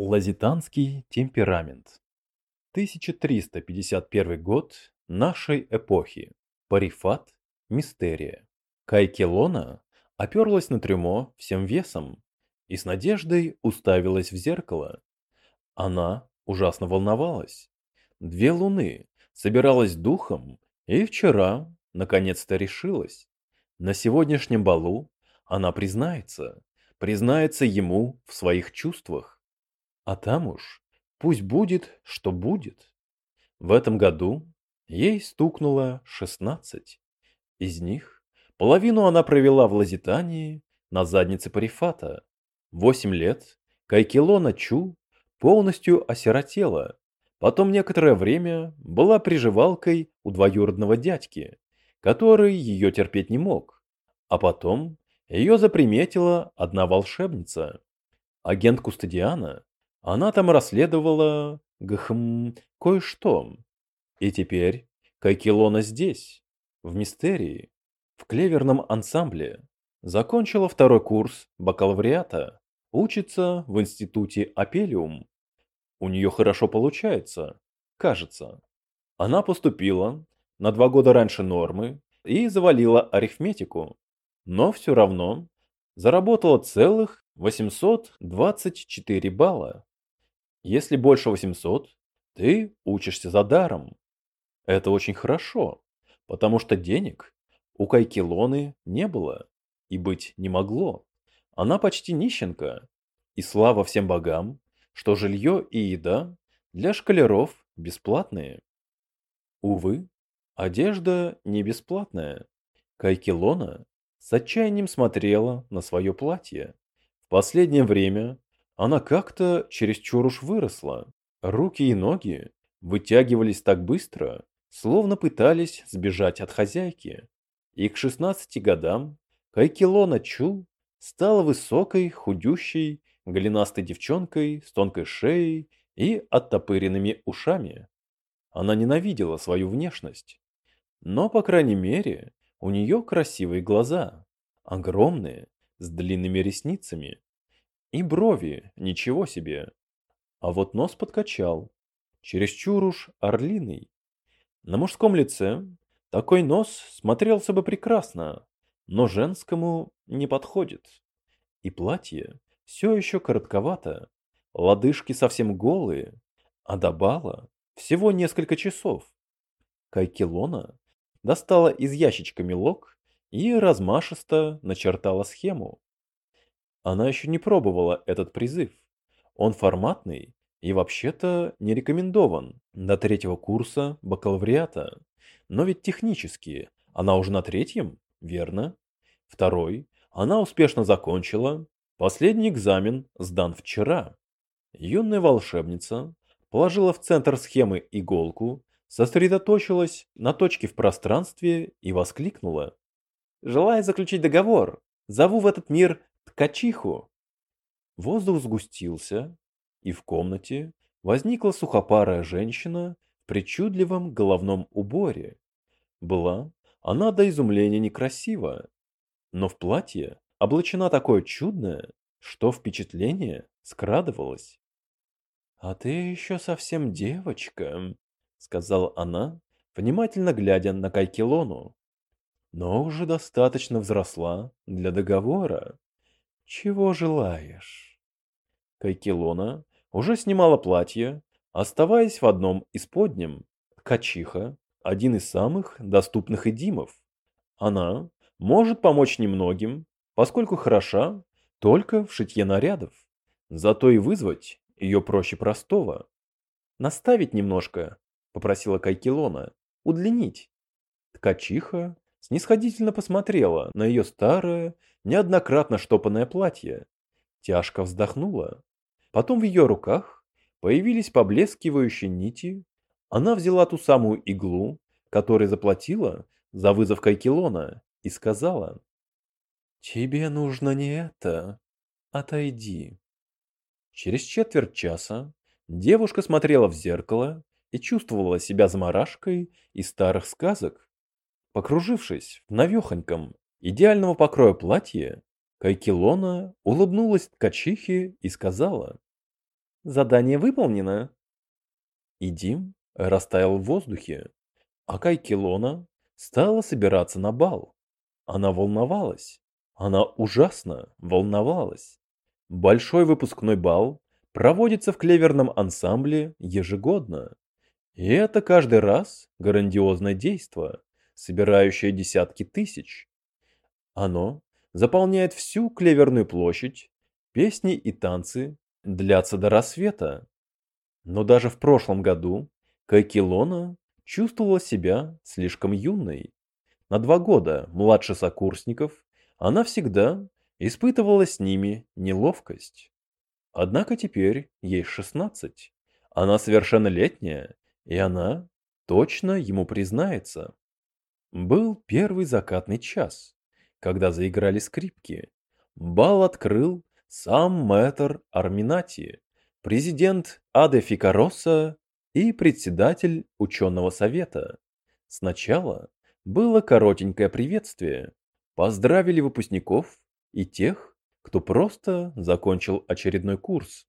Лазитанский темперамент. 1351 год нашей эпохи. Парифат, мистерия. Кайкелона оперлась на трюмо всем весом и с надеждой уставилась в зеркало. Она ужасно волновалась. Две луны собиралась духом и вчера наконец-то решилась. На сегодняшнем балу она признается, признается ему в своих чувствах. А там уж пусть будет, что будет. В этом году ей стукнуло шестнадцать. Из них половину она провела в Лазитании на заднице Парифата. Восемь лет Кайкелона Чу полностью осиротела. Потом некоторое время была приживалкой у двоюродного дядьки, который ее терпеть не мог. А потом ее заприметила одна волшебница. Агент Кустадиана она там расследовала, гхм, кое-что. И теперь Кайкилона здесь, в Мистерии, в клеверном ансамбле. Закончила второй курс бакалавриата, учится в институте Апелиум. У нее хорошо получается, кажется. Она поступила на два года раньше нормы и завалила арифметику, но все равно заработала целых 824 балла. Если больше 800, ты учишься за даром. Это очень хорошо, потому что денег у Кайкилоны не было и быть не могло. Она почти нищенка, и слава всем богам, что жилье и еда для школяров бесплатные. Увы, одежда не бесплатная. Кайкилона с отчаянием смотрела на свое платье. В последнее время она как-то чересчур уж выросла. Руки и ноги вытягивались так быстро, словно пытались сбежать от хозяйки. И к 16 годам Кайкилона Чу стала высокой, худющей, голенастой девчонкой с тонкой шеей и оттопыренными ушами. Она ненавидела свою внешность. Но, по крайней мере, у нее красивые глаза, огромные, с длинными ресницами, и брови, ничего себе. А вот нос подкачал. Чересчур уж орлиный. На мужском лице такой нос смотрелся бы прекрасно, но женскому не подходит. И платье все еще коротковато, лодыжки совсем голые, а до бала всего несколько часов. Кайкелона достала из ящичка мелок и размашисто начертала схему. Она еще не пробовала этот призыв. Он форматный и вообще-то не рекомендован до третьего курса бакалавриата. Но ведь технически она уже на третьем, верно? Второй она успешно закончила. Последний экзамен сдан вчера. Юная волшебница положила в центр схемы иголку, сосредоточилась на точке в пространстве и воскликнула. «Желаю заключить договор, зову в этот мир ткачиху. Воздух сгустился, и в комнате возникла сухопарая женщина в причудливом головном уборе. Была она до изумления некрасива, но в платье облачена такое чудное, что впечатление скрадывалось. «А ты еще совсем девочка», — сказала она, внимательно глядя на Кайкелону. «Но уже достаточно взросла для договора. «Чего желаешь?» Кайкелона уже снимала платье, оставаясь в одном из подням. Качиха – один из самых доступных эдимов. Она может помочь немногим, поскольку хороша только в шитье нарядов. Зато и вызвать ее проще простого. «Наставить немножко», – попросила Кайкелона, – «удлинить». Ткачиха снисходительно посмотрела на ее старое, неоднократно штопанное платье. Тяжко вздохнула. Потом в ее руках появились поблескивающие нити. Она взяла ту самую иглу, которой заплатила за вызов Кайкелона, и сказала. «Тебе нужно не это. Отойди». Через четверть часа девушка смотрела в зеркало и чувствовала себя заморашкой из старых сказок. Покружившись в навехоньком, идеального покроя платье, Кайкилона улыбнулась ткачихе и сказала. задание выполнено. И Дим растаял в воздухе, а Кайкелона стала собираться на бал. Она волновалась. Она ужасно волновалась. Большой выпускной бал проводится в клеверном ансамбле ежегодно. И это каждый раз грандиозное действо, собирающее десятки тысяч. Оно заполняет всю клеверную площадь, песни и танцы длятся до рассвета. Но даже в прошлом году Кайкилона чувствовала себя слишком юной. На два года младше сокурсников она всегда испытывала с ними неловкость. Однако теперь ей 16. Она совершеннолетняя, и она точно ему признается. Был первый закатный час, когда заиграли скрипки. Бал открыл сам мэтр Арминати, президент Аде Фикароса и председатель ученого совета. Сначала было коротенькое приветствие. Поздравили выпускников и тех, кто просто закончил очередной курс.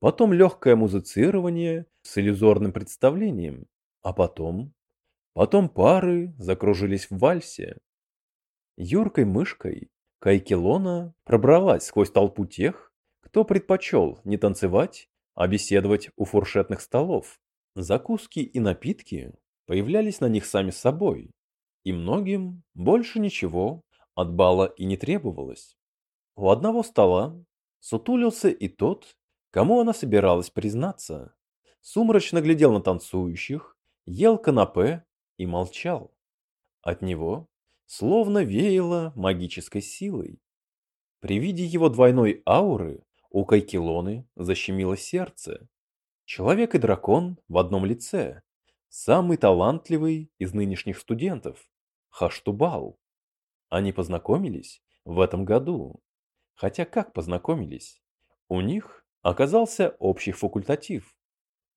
Потом легкое музицирование с иллюзорным представлением, а потом... Потом пары закружились в вальсе. Юркой мышкой Кайкелона пробралась сквозь толпу тех, кто предпочел не танцевать, а беседовать у фуршетных столов. Закуски и напитки появлялись на них сами собой, и многим больше ничего от бала и не требовалось. У одного стола сутулился и тот, кому она собиралась признаться. Сумрачно глядел на танцующих, ел канапе и молчал. От него словно веяло магической силой. При виде его двойной ауры у Кайкилоны защемило сердце. Человек и дракон в одном лице. Самый талантливый из нынешних студентов. Хаштубал. Они познакомились в этом году. Хотя как познакомились? У них оказался общий факультатив.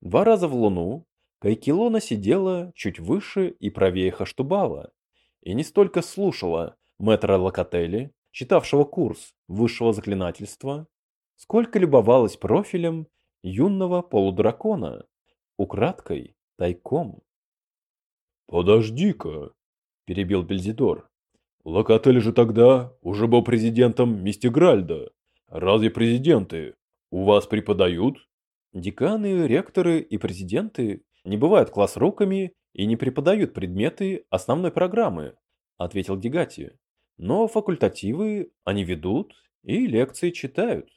Два раза в луну Кайкилона сидела чуть выше и правее Хаштубала и не столько слушала мэтра Локотели, читавшего курс высшего заклинательства, сколько любовалась профилем юного полудракона, украдкой, тайком. «Подожди-ка», — перебил Бельзидор. «Локотель же тогда уже был президентом Мистигральда. Разве президенты у вас преподают?» Деканы, ректоры и президенты не бывают класс-руками и не преподают предметы основной программы, ответил Дегати. Но факультативы они ведут и лекции читают.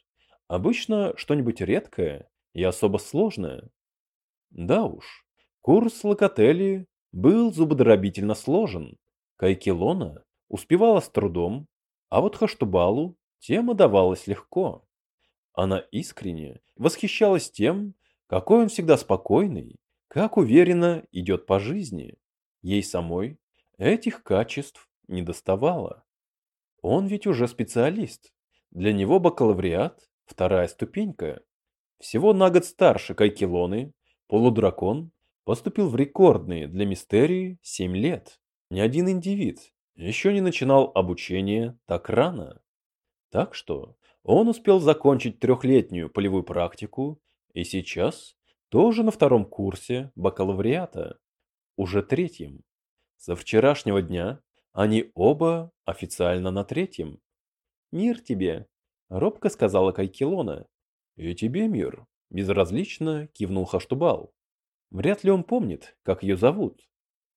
Обычно что-нибудь редкое и особо сложное. Да уж, курс Локотели был зубодробительно сложен. Кайкелона успевала с трудом, а вот Хаштубалу тема давалась легко. Она искренне восхищалась тем, какой он всегда спокойный, как уверенно идет по жизни. Ей самой этих качеств не доставало. Он ведь уже специалист. Для него бакалавриат – вторая ступенька. Всего на год старше Кайкелоны, полудракон поступил в рекордные для мистерии 7 лет. Ни один индивид еще не начинал обучение так рано. Так что он успел закончить трехлетнюю полевую практику и сейчас тоже на втором курсе бакалавриата, уже третьем. Со вчерашнего дня они оба официально на третьем. «Мир тебе», — робко сказала Кайкелона. «И тебе мир», — безразлично кивнул Хаштубал. Вряд ли он помнит, как ее зовут.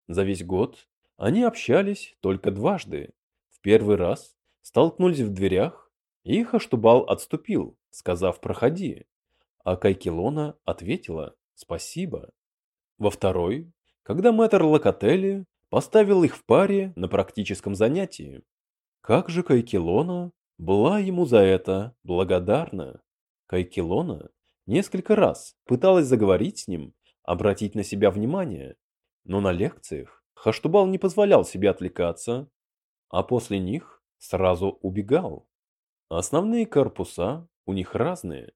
За весь год они общались только дважды. В первый раз столкнулись в дверях, и Хаштубал отступил, сказав «проходи» а Кайкелона ответила «спасибо». Во второй, когда мэтр Локотели поставил их в паре на практическом занятии. Как же Кайкелона была ему за это благодарна. Кайкелона несколько раз пыталась заговорить с ним, обратить на себя внимание, но на лекциях Хаштубал не позволял себе отвлекаться, а после них сразу убегал. Основные корпуса у них разные,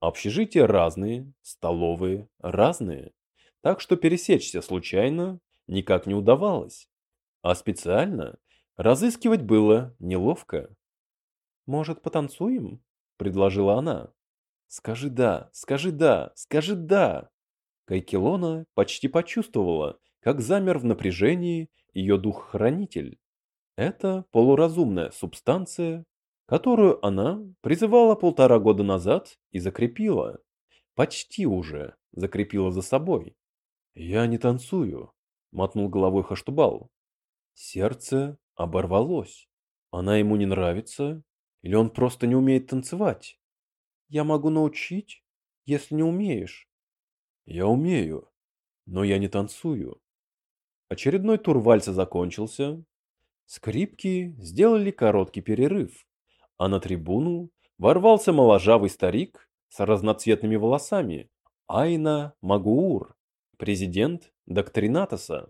Общежития разные, столовые разные, так что пересечься случайно никак не удавалось. А специально разыскивать было неловко. «Может, потанцуем?» – предложила она. Скажи «да», скажи «да», скажи «да». Кайкелона почти почувствовала, как замер в напряжении ее дух-хранитель. Это полуразумная субстанция, которую она призывала полтора года назад и закрепила. Почти уже закрепила за собой. «Я не танцую», — мотнул головой Хаштубал. Сердце оборвалось. Она ему не нравится? Или он просто не умеет танцевать? Я могу научить, если не умеешь. Я умею, но я не танцую. Очередной тур вальса закончился. Скрипки сделали короткий перерыв, а на трибуну ворвался моложавый старик с разноцветными волосами, Айна Магуур, президент Доктринатоса.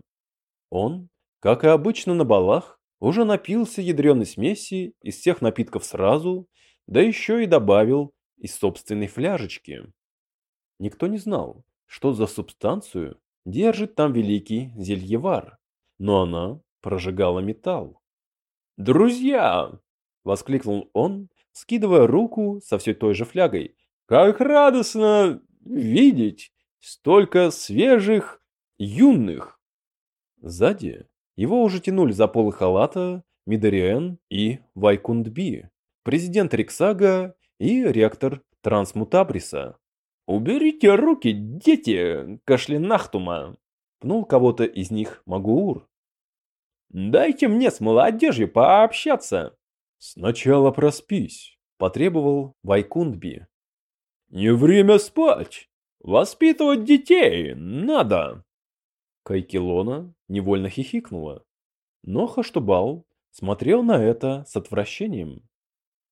Он, как и обычно на балах, уже напился ядреной смеси из всех напитков сразу, да еще и добавил из собственной фляжечки. Никто не знал, что за субстанцию держит там великий зельевар, но она прожигала металл. «Друзья!» — воскликнул он, скидывая руку со все той же флягой. «Как радостно видеть столько свежих, юных!» Сзади его уже тянули за полы халата Мидериен и Вайкундби, президент Риксага и ректор Трансмутабриса. «Уберите руки, дети, кашлинахтума!» Пнул кого-то из них Магуур. «Дайте мне с молодежью пообщаться!» «Сначала проспись», — потребовал Вайкундби. «Не время спать! Воспитывать детей надо!» Кайкилона невольно хихикнула. Но Хаштубал смотрел на это с отвращением.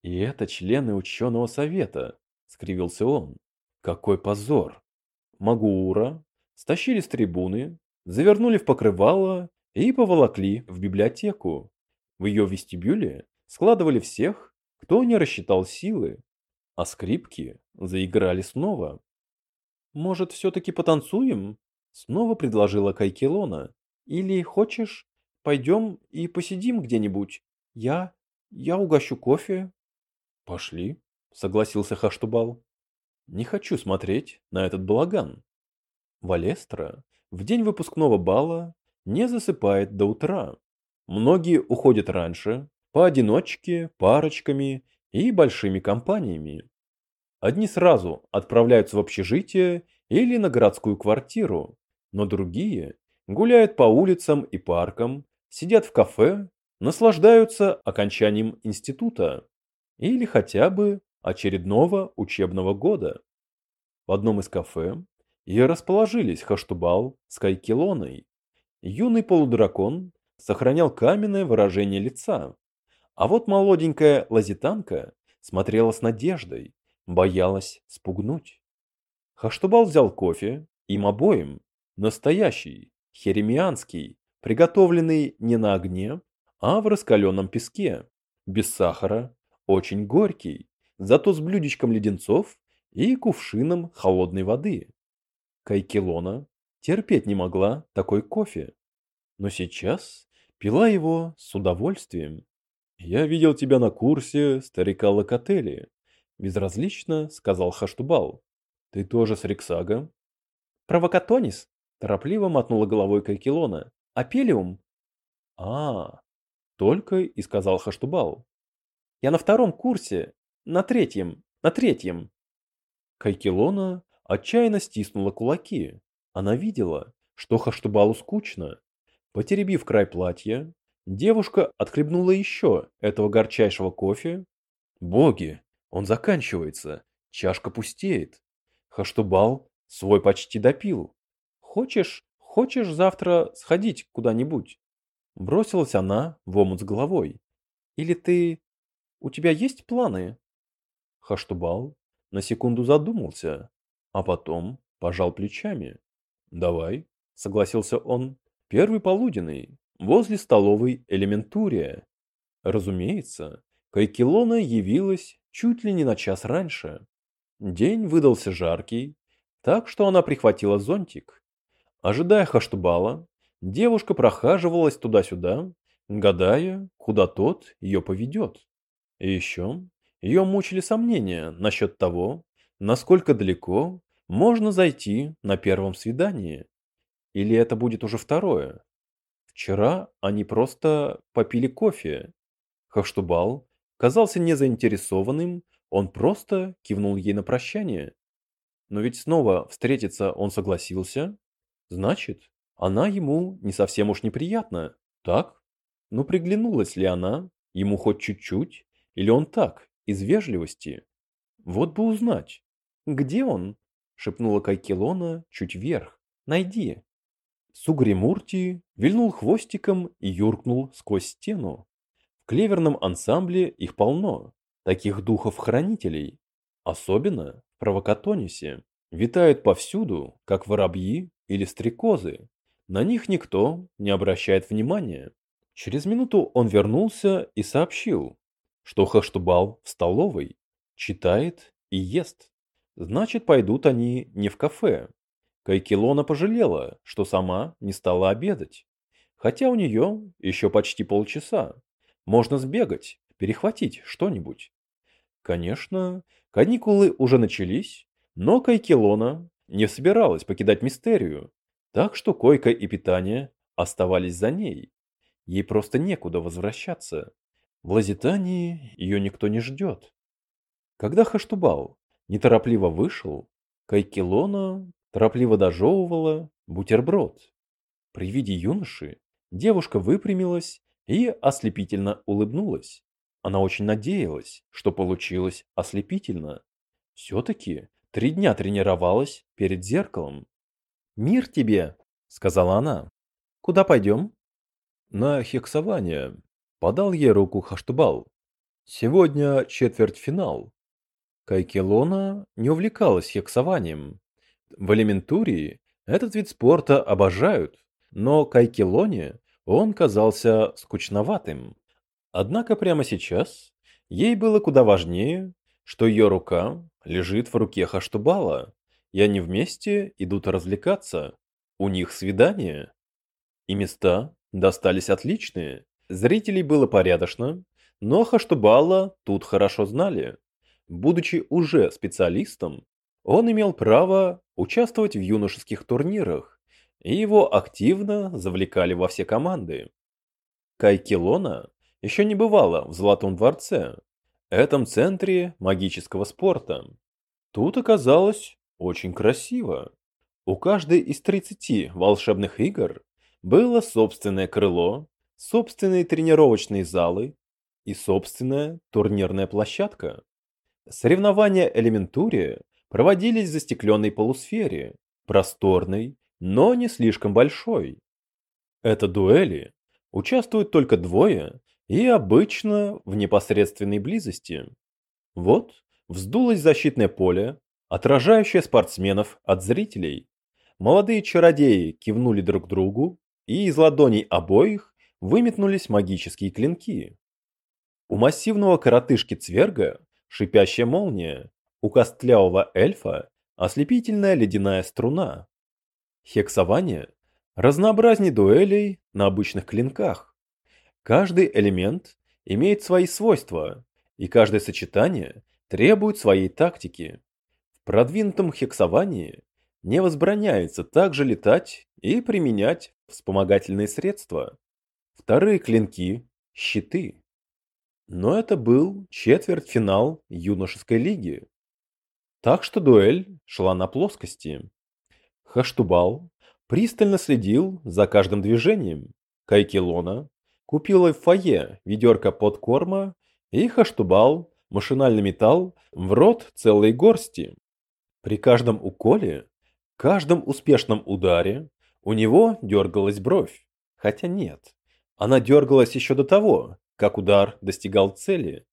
«И это члены ученого совета», — скривился он. «Какой позор!» Магуура стащили с трибуны, завернули в покрывало и поволокли в библиотеку. В ее вестибюле складывали всех, кто не рассчитал силы, а скрипки заиграли снова. «Может, все-таки потанцуем?» Снова предложила Кайкелона. Или хочешь, пойдем и посидим где-нибудь? Я... я угощу кофе. Пошли, согласился Хаштубал. Не хочу смотреть на этот балаган. Валестра в день выпускного бала не засыпает до утра. Многие уходят раньше, поодиночке, парочками и большими компаниями. Одни сразу отправляются в общежитие или на городскую квартиру, но другие гуляют по улицам и паркам, сидят в кафе, наслаждаются окончанием института или хотя бы очередного учебного года. В одном из кафе и расположились Хаштубал с Кайкелоной. Юный полудракон сохранял каменное выражение лица, а вот молоденькая лазитанка смотрела с надеждой, боялась спугнуть. Хаштубал взял кофе, им обоим, Настоящий, херемианский, приготовленный не на огне, а в раскаленном песке, без сахара, очень горький, зато с блюдечком леденцов и кувшином холодной воды. Кайкелона терпеть не могла такой кофе, но сейчас пила его с удовольствием. «Я видел тебя на курсе старика Локотели», – безразлично сказал Хаштубал. «Ты тоже с Риксага?» «Провокатонис?» Торопливо мотнула головой Кайкелона. «Апелиум?» «А, только и сказал Хаштубал. «Я на втором курсе, на третьем, на третьем». Кайкелона отчаянно стиснула кулаки. Она видела, что Хаштубалу скучно. Потеребив край платья, девушка отхлебнула еще этого горчайшего кофе. Боги, он заканчивается, чашка пустеет. Хаштубал свой почти допил. Хочешь, хочешь завтра сходить куда-нибудь? Бросилась она в омут с головой. Или ты... У тебя есть планы? Хаштубал на секунду задумался, а потом пожал плечами. Давай, согласился он. Первый полуденный, возле столовой элементурия. Разумеется, Кайкелона явилась чуть ли не на час раньше. День выдался жаркий, так что она прихватила зонтик Ожидая Хаштубала, девушка прохаживалась туда-сюда, гадая, куда тот ее поведет. И еще ее мучили сомнения насчет того, насколько далеко можно зайти на первом свидании. Или это будет уже второе? Вчера они просто попили кофе. Хавштубал казался незаинтересованным, он просто кивнул ей на прощание. Но ведь снова встретиться он согласился. Значит, она ему не совсем уж неприятна, так? Ну приглянулась ли она ему хоть чуть-чуть, или он так, из вежливости? Вот бы узнать. Где он? шепнула Кайкелона чуть вверх. Найди. Сугримурти вильнул хвостиком и юркнул сквозь стену. В клеверном ансамбле их полно, таких духов-хранителей. Особенно в Провокатонисе. Витают повсюду, как воробьи или стрекозы. На них никто не обращает внимания. Через минуту он вернулся и сообщил, что Хаштубал в столовой, читает и ест. Значит, пойдут они не в кафе. Кайкелона пожалела, что сама не стала обедать. Хотя у нее еще почти полчаса. Можно сбегать, перехватить что-нибудь. Конечно, каникулы уже начались, но Кайкелона не собиралась покидать мистерию, так что койка и питание оставались за ней. Ей просто некуда возвращаться. В Лазитании ее никто не ждет. Когда Хаштубал неторопливо вышел, Кайкелона торопливо дожевывала бутерброд. При виде юноши девушка выпрямилась и ослепительно улыбнулась. Она очень надеялась, что получилось ослепительно. Все-таки три дня тренировалась перед зеркалом. «Мир тебе!» — сказала она. «Куда пойдем?» «На хексование», — подал ей руку Хаштубал. «Сегодня четвертьфинал». Кайкелона не увлекалась хексованием. В элементурии этот вид спорта обожают, но Кайкелоне он казался скучноватым. Однако прямо сейчас ей было куда важнее, что ее рука лежит в руке Хаштубала, и они вместе идут развлекаться. У них свидание. И места достались отличные. Зрителей было порядочно, но Хаштубала тут хорошо знали. Будучи уже специалистом, он имел право участвовать в юношеских турнирах, и его активно завлекали во все команды. Кайкелона еще не бывала в Золотом дворце, этом центре магического спорта. Тут оказалось очень красиво. У каждой из 30 волшебных игр было собственное крыло, собственные тренировочные залы и собственная турнирная площадка. Соревнования элементуре проводились в застекленной полусфере, просторной, но не слишком большой. Это дуэли участвуют только двое и обычно в непосредственной близости. Вот вздулось защитное поле, отражающее спортсменов от зрителей. Молодые чародеи кивнули друг другу, и из ладоней обоих выметнулись магические клинки. У массивного коротышки-цверга шипящая молния, у костлявого эльфа ослепительная ледяная струна. Хексование разнообразней дуэлей на обычных клинках. Каждый элемент имеет свои свойства, и каждое сочетание требует своей тактики. В продвинутом хексовании не возбраняется также летать и применять вспомогательные средства. Вторые клинки – щиты. Но это был четвертьфинал юношеской лиги. Так что дуэль шла на плоскости. Хаштубал пристально следил за каждым движением. Кайкелона купила в фойе ведерко подкорма и Хаштубал машинально метал в рот целой горсти. При каждом уколе, каждом успешном ударе у него дергалась бровь. Хотя нет, она дергалась еще до того, как удар достигал цели.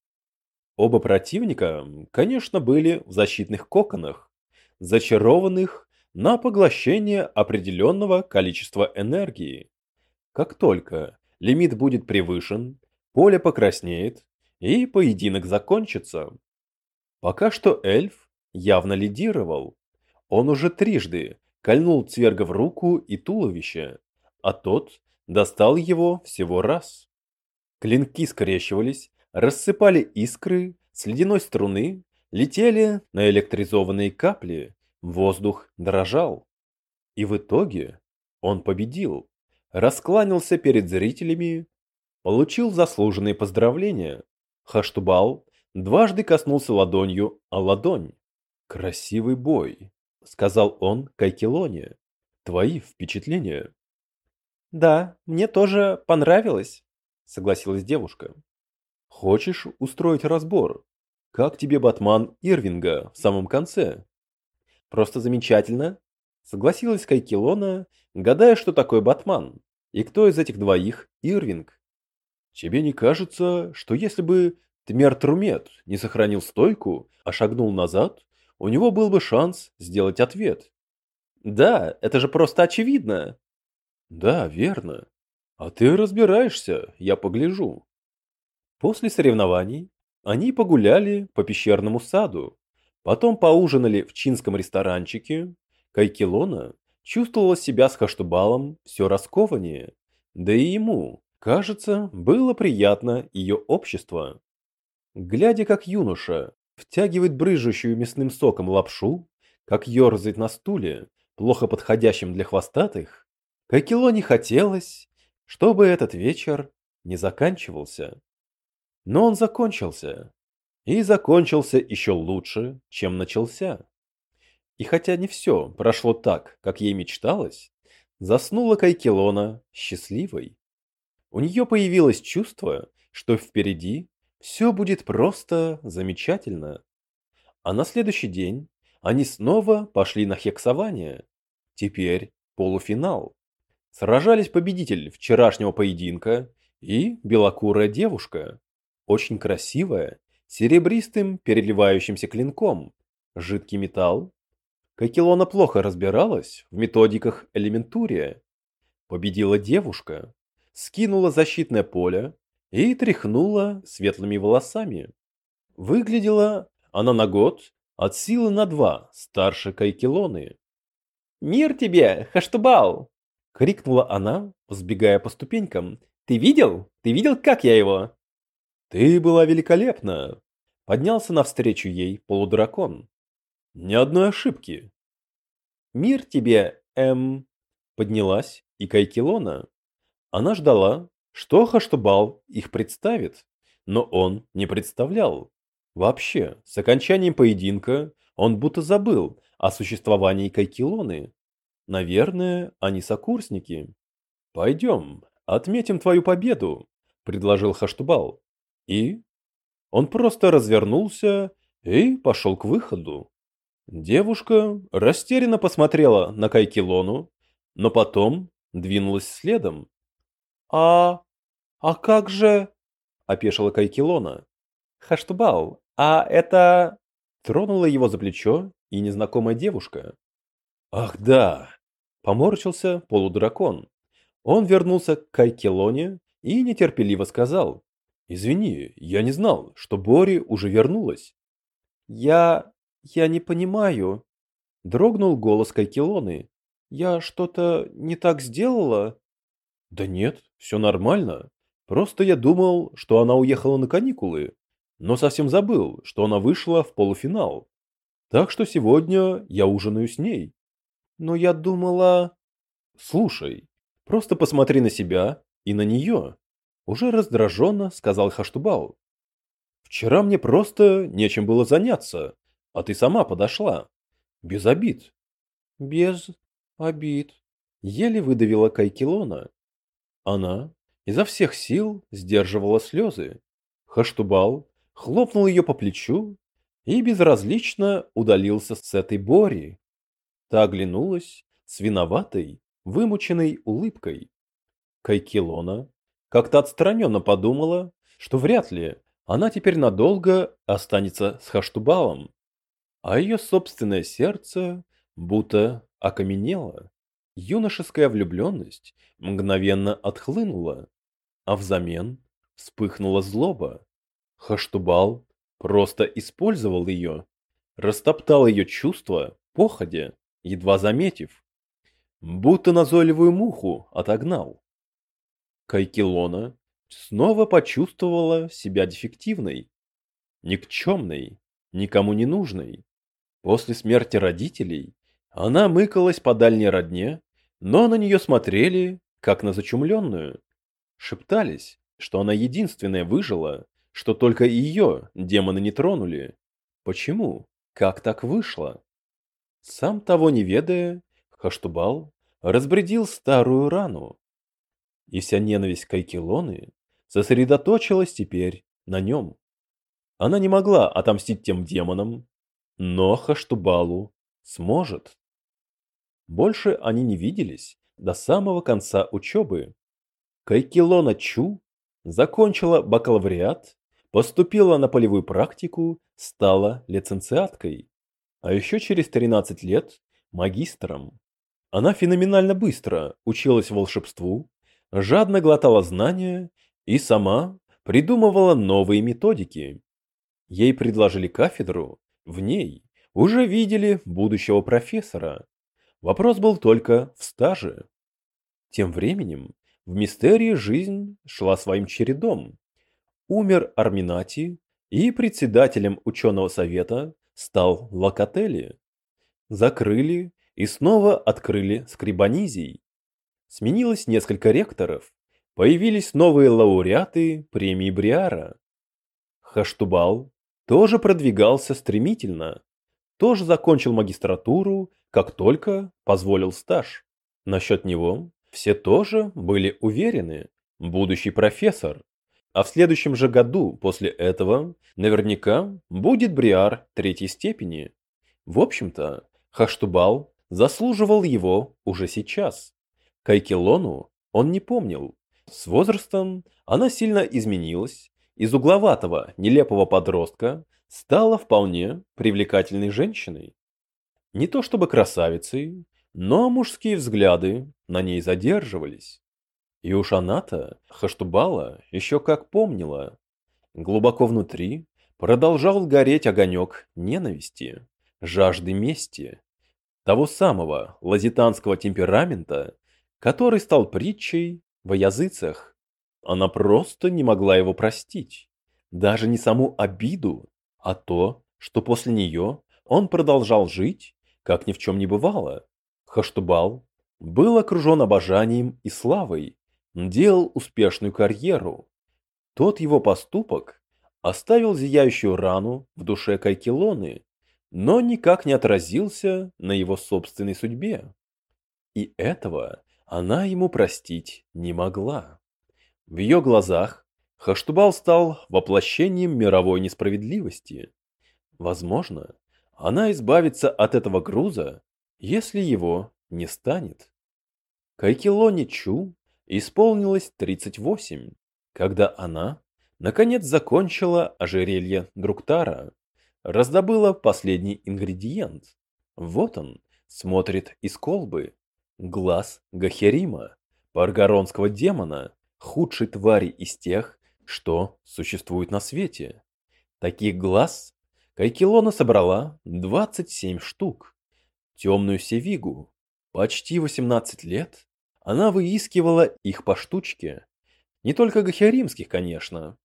Оба противника, конечно, были в защитных коконах, зачарованных на поглощение определенного количества энергии. Как только лимит будет превышен, поле покраснеет, и поединок закончится. Пока что эльф явно лидировал. Он уже трижды кольнул цверга в руку и туловище, а тот достал его всего раз. Клинки скрещивались, рассыпали искры с ледяной струны, Летели наэлектризованные капли, воздух дрожал. И в итоге он победил, раскланялся перед зрителями, получил заслуженные поздравления. Хаштубал дважды коснулся ладонью о ладонь. «Красивый бой», — сказал он Кайкелоне. «Твои впечатления?» «Да, мне тоже понравилось», — согласилась девушка. «Хочешь устроить разбор? Как тебе Батман Ирвинга в самом конце?» «Просто замечательно», — согласилась Кайкелона, гадая, что такое Батман, и кто из этих двоих Ирвинг. «Тебе не кажется, что если бы Тмер Трумет не сохранил стойку, а шагнул назад, у него был бы шанс сделать ответ?» «Да, это же просто очевидно», да, верно. А ты разбираешься, я погляжу. После соревнований они погуляли по пещерному саду, потом поужинали в чинском ресторанчике. Кайкелона чувствовала себя с Хаштубалом все раскованнее, да и ему, кажется, было приятно ее общество. Глядя, как юноша втягивает брыжущую мясным соком лапшу, как ерзает на стуле, плохо подходящем для хвостатых, Кокело не хотелось, чтобы этот вечер не заканчивался. Но он закончился. И закончился еще лучше, чем начался. И хотя не все прошло так, как ей мечталось, заснула Кайкелона счастливой. У нее появилось чувство, что впереди все будет просто замечательно. А на следующий день они снова пошли на хексование. Теперь полуфинал сражались победитель вчерашнего поединка и белокурая девушка, очень красивая, серебристым переливающимся клинком, жидкий металл. Кокелона плохо разбиралась в методиках элементурия. Победила девушка, скинула защитное поле и тряхнула светлыми волосами. Выглядела она на год от силы на два старше Кайкелоны. «Мир тебе, Хаштубал!» крикнула она, взбегая по ступенькам. Ты видел? Ты видел, как я его? Ты была великолепна. Поднялся навстречу ей полудракон. Ни одной ошибки. Мир тебе, эм, поднялась и Кайкилона. Она ждала, что Хаштубал их представит, но он не представлял. Вообще, с окончанием поединка он будто забыл о существовании Кайкилоны. Наверное, они сокурсники. Пойдем, отметим твою победу, предложил Хаштубал. И он просто развернулся и пошел к выходу. Девушка растерянно посмотрела на Кайкилону, но потом двинулась следом. А а как же опешила Кайкилона. Хаштубал, а это тронула его за плечо и незнакомая девушка. Ах да, поморщился полудракон. Он вернулся к Кайкелоне и нетерпеливо сказал. «Извини, я не знал, что Бори уже вернулась». «Я... я не понимаю», — дрогнул голос Кайкелоны. «Я что-то не так сделала?» «Да нет, все нормально. Просто я думал, что она уехала на каникулы, но совсем забыл, что она вышла в полуфинал. Так что сегодня я ужинаю с ней». Но я думала... Слушай, просто посмотри на себя и на нее. Уже раздраженно сказал Хаштубал. Вчера мне просто нечем было заняться, а ты сама подошла. Без обид. Без обид. Еле выдавила Кайкилона. Она изо всех сил сдерживала слезы. Хаштубал хлопнул ее по плечу и безразлично удалился с этой Бори. Та оглянулась с виноватой, вымученной улыбкой. Кайкилона как-то отстраненно подумала, что вряд ли она теперь надолго останется с Хаштубалом, а ее собственное сердце будто окаменело. Юношеская влюбленность мгновенно отхлынула, а взамен вспыхнула злоба. Хаштубал просто использовал ее, растоптал ее чувства походя едва заметив, будто назойливую муху отогнал. Кайкилона снова почувствовала себя дефективной, никчемной, никому не нужной. После смерти родителей она мыкалась по дальней родне, но на нее смотрели, как на зачумленную. Шептались, что она единственная выжила, что только ее демоны не тронули. Почему? Как так вышло? Сам того не ведая, Хаштубал разбредил старую рану. И вся ненависть Кайкелоны сосредоточилась теперь на нем. Она не могла отомстить тем демонам, но Хаштубалу сможет. Больше они не виделись до самого конца учебы. Кайкелона Чу закончила бакалавриат, поступила на полевую практику, стала лицензиаткой, а еще через 13 лет магистром. Она феноменально быстро училась волшебству, жадно глотала знания и сама придумывала новые методики. Ей предложили кафедру, в ней уже видели будущего профессора. Вопрос был только в стаже. Тем временем в мистерии жизнь шла своим чередом. Умер Арминати, и председателем ученого совета стал Локотели. Закрыли и снова открыли скрибонизий. Сменилось несколько ректоров, появились новые лауреаты премии Бриара. Хаштубал тоже продвигался стремительно, тоже закончил магистратуру, как только позволил стаж. Насчет него все тоже были уверены, будущий профессор. А в следующем же году после этого наверняка будет Бриар третьей степени. В общем-то, Хаштубал заслуживал его уже сейчас. Кайкелону он не помнил. С возрастом она сильно изменилась, из угловатого, нелепого подростка стала вполне привлекательной женщиной. Не то чтобы красавицей, но мужские взгляды на ней задерживались. И уж она-то, Хаштубала, еще как помнила. Глубоко внутри продолжал гореть огонек ненависти, жажды мести, того самого лазитанского темперамента, который стал притчей во языцах. Она просто не могла его простить. Даже не саму обиду, а то, что после нее он продолжал жить, как ни в чем не бывало. Хаштубал был окружен обожанием и славой, делал успешную карьеру. Тот его поступок оставил зияющую рану в душе Кайкелоны, но никак не отразился на его собственной судьбе. И этого она ему простить не могла. В ее глазах Хаштубал стал воплощением мировой несправедливости. Возможно, она избавится от этого груза, если его не станет. Кайкилоне Чу исполнилось 38, когда она, наконец, закончила ожерелье Друктара, раздобыла последний ингредиент. Вот он, смотрит из колбы, Глаз Гахерима, паргаронского демона, худшей твари из тех, что существует на свете. Таких глаз Кайкилона собрала 27 штук. Темную севигу. Почти 18 лет она выискивала их по штучке. Не только гахеримских, конечно.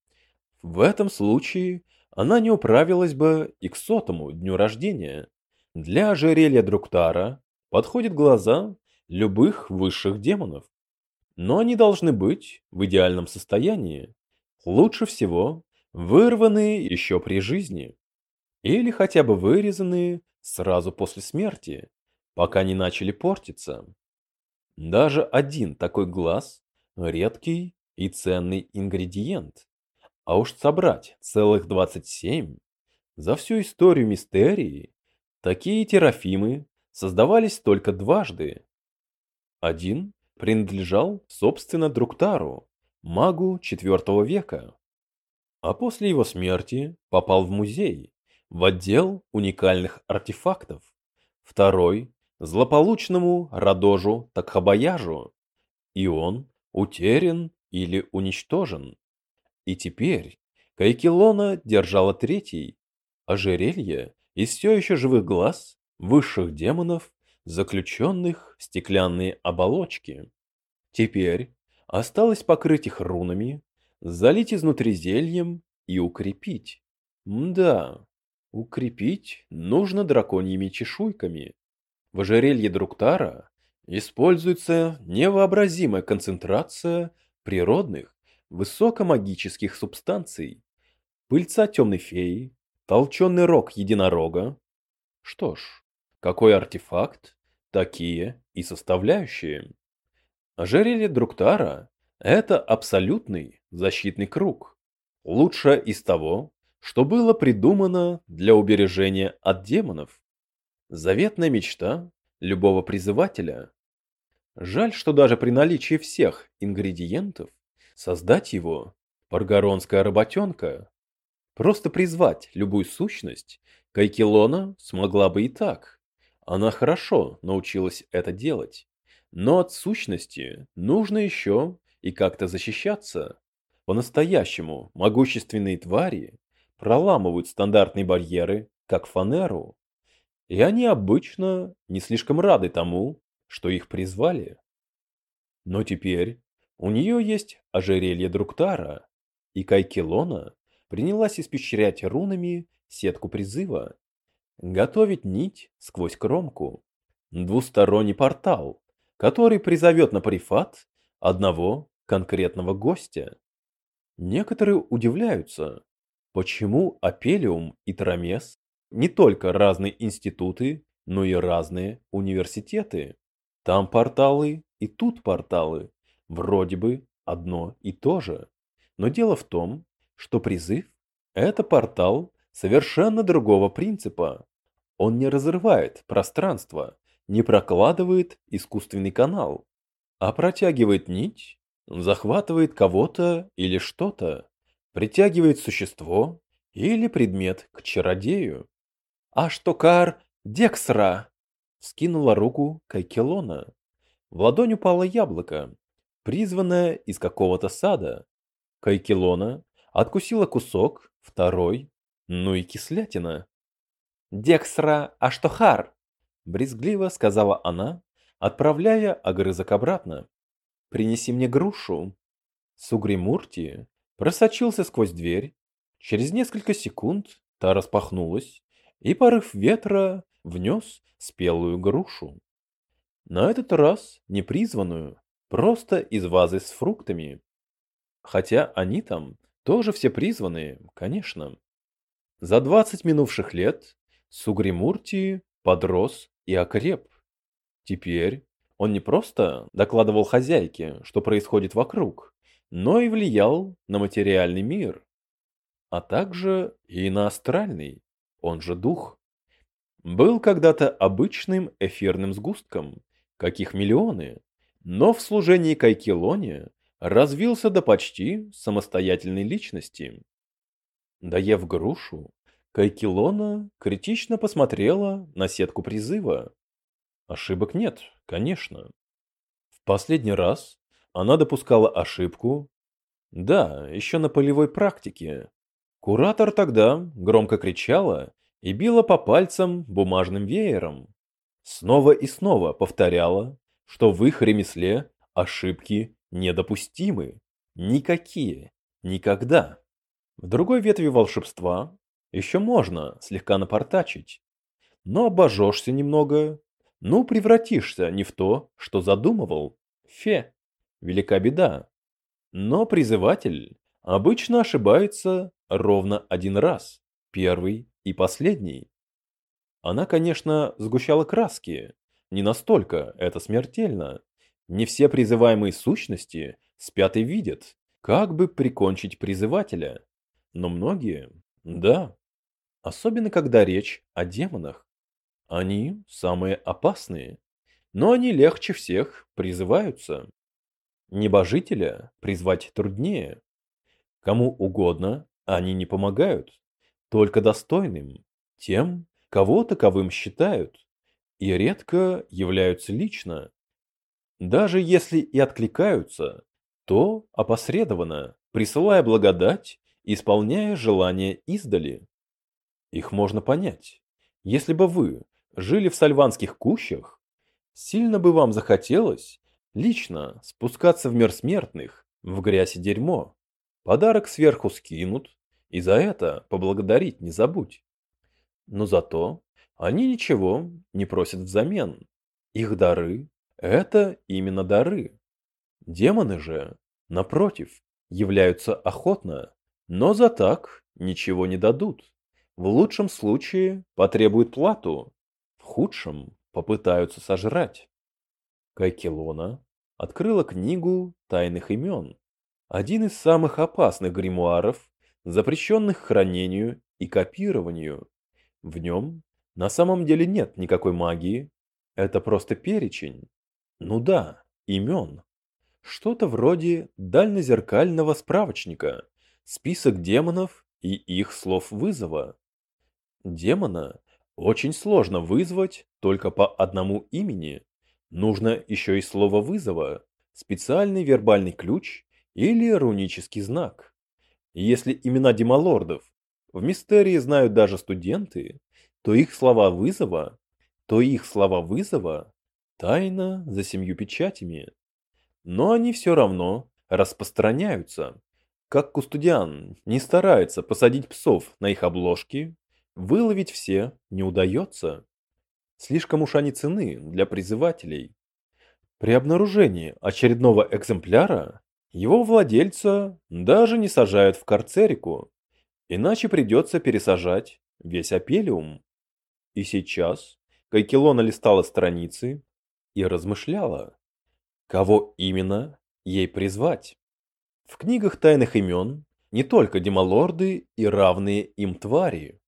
В этом случае она не управилась бы и к сотому дню рождения. Для ожерелья Друктара подходят глаза любых высших демонов. Но они должны быть в идеальном состоянии. Лучше всего вырванные еще при жизни. Или хотя бы вырезанные сразу после смерти, пока не начали портиться. Даже один такой глаз – редкий и ценный ингредиент. А уж собрать целых 27 за всю историю мистерии такие терафимы создавались только дважды один принадлежал, собственно, Друктару, магу IV века, а после его смерти попал в музей, в отдел уникальных артефактов. Второй – злополучному Радожу Такхабаяжу, и он утерян или уничтожен. И теперь Кайкилона держала третий – ожерелье из все еще живых глаз высших демонов заключенных в стеклянные оболочки. Теперь осталось покрыть их рунами, залить изнутри зельем и укрепить. Да, Укрепить нужно драконьими чешуйками. В ожерелье Друктара используется невообразимая концентрация природных высокомагических субстанций. Пыльца темной феи, толченый рог единорога. Что ж, какой артефакт, такие и составляющие. Ожерелье Друктара – это абсолютный защитный круг. Лучшее из того, что было придумано для убережения от демонов. Заветная мечта любого призывателя. Жаль, что даже при наличии всех ингредиентов создать его – паргоронская работенка. Просто призвать любую сущность Кайкелона смогла бы и так. Она хорошо научилась это делать. Но от сущности нужно еще и как-то защищаться. По-настоящему могущественные твари проламывают стандартные барьеры, как фанеру. И они обычно не слишком рады тому, что их призвали. Но теперь у нее есть ожерелье Друктара, и Кайкелона принялась испещрять рунами сетку призыва, готовить нить сквозь кромку, двусторонний портал, который призовет на парифат одного конкретного гостя. Некоторые удивляются, почему Апелиум и Трамес не только разные институты, но и разные университеты. Там порталы и тут порталы, вроде бы одно и то же. Но дело в том, что призыв – это портал совершенно другого принципа. Он не разрывает пространство, не прокладывает искусственный канал, а протягивает нить, захватывает кого-то или что-то, притягивает существо или предмет к чародею. А что кар Дексра скинула руку Кайкелона. В ладонь упало яблоко, призванное из какого-то сада. Кайкелона откусила кусок, второй, ну и кислятина. Дексра Аштохар брезгливо сказала она, отправляя огрызок обратно. Принеси мне грушу. Сугримурти просочился сквозь дверь. Через несколько секунд та распахнулась, и порыв ветра внес спелую грушу. На этот раз не призванную, просто из вазы с фруктами. Хотя они там тоже все призванные, конечно. За двадцать минувших лет Сугримурти подрос и окреп. Теперь он не просто докладывал хозяйке, что происходит вокруг, но и влиял на материальный мир, а также и на астральный, он же дух. Был когда-то обычным эфирным сгустком, каких миллионы, но в служении Кайкелоне развился до почти самостоятельной личности. Доев грушу, Кайкилона критично посмотрела на сетку призыва. Ошибок нет, конечно. В последний раз она допускала ошибку. Да, еще на полевой практике. Куратор тогда громко кричала и била по пальцам бумажным веером. Снова и снова повторяла, что в их ремесле ошибки недопустимы. Никакие. Никогда. В другой ветви волшебства еще можно слегка напортачить. Но обожжешься немного, ну превратишься не в то, что задумывал. Фе, велика беда. Но призыватель обычно ошибается ровно один раз, первый и последний. Она, конечно, сгущала краски, не настолько это смертельно. Не все призываемые сущности спят и видят, как бы прикончить призывателя. Но многие, да. Особенно, когда речь о демонах. Они самые опасные, но они легче всех призываются. Небожителя призвать труднее. Кому угодно они не помогают, только достойным, тем, кого таковым считают, и редко являются лично. Даже если и откликаются, то опосредованно, присылая благодать, исполняя желания издали. Их можно понять. Если бы вы жили в сальванских кущах, сильно бы вам захотелось лично спускаться в мир смертных, в грязь и дерьмо. Подарок сверху скинут, и за это поблагодарить не забудь. Но зато они ничего не просят взамен. Их дары – это именно дары. Демоны же, напротив, являются охотно, но за так ничего не дадут. В лучшем случае потребуют плату, в худшем попытаются сожрать. Кайкелона открыла книгу тайных имен, один из самых опасных гримуаров, запрещенных хранению и копированию. В нем на самом деле нет никакой магии, это просто перечень. Ну да, имен. Что-то вроде дальнозеркального справочника, список демонов и их слов вызова. Демона очень сложно вызвать только по одному имени. Нужно еще и слово вызова, специальный вербальный ключ или рунический знак. Если имена демолордов в мистерии знают даже студенты, то их слова вызова, то их слова вызова тайна за семью печатями. Но они все равно распространяются. Как Кустудиан не старается посадить псов на их обложки, выловить все не удается. Слишком уж они ценны для призывателей. При обнаружении очередного экземпляра его владельца даже не сажают в карцерику, иначе придется пересажать весь апелиум. И сейчас Кайкелона листала страницы и размышляла, кого именно ей призвать. В книгах тайных имен не только демолорды и равные им твари.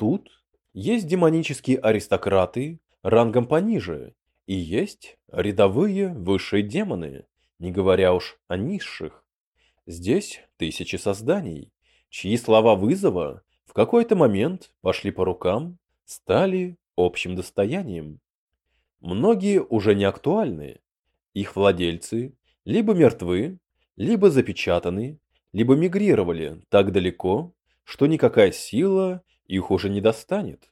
Тут есть демонические аристократы рангом пониже, и есть рядовые высшие демоны, не говоря уж о низших. Здесь тысячи созданий, чьи слова вызова в какой-то момент пошли по рукам, стали общим достоянием. Многие уже не актуальны. Их владельцы либо мертвы, либо запечатаны, либо мигрировали так далеко, что никакая сила их уже не достанет.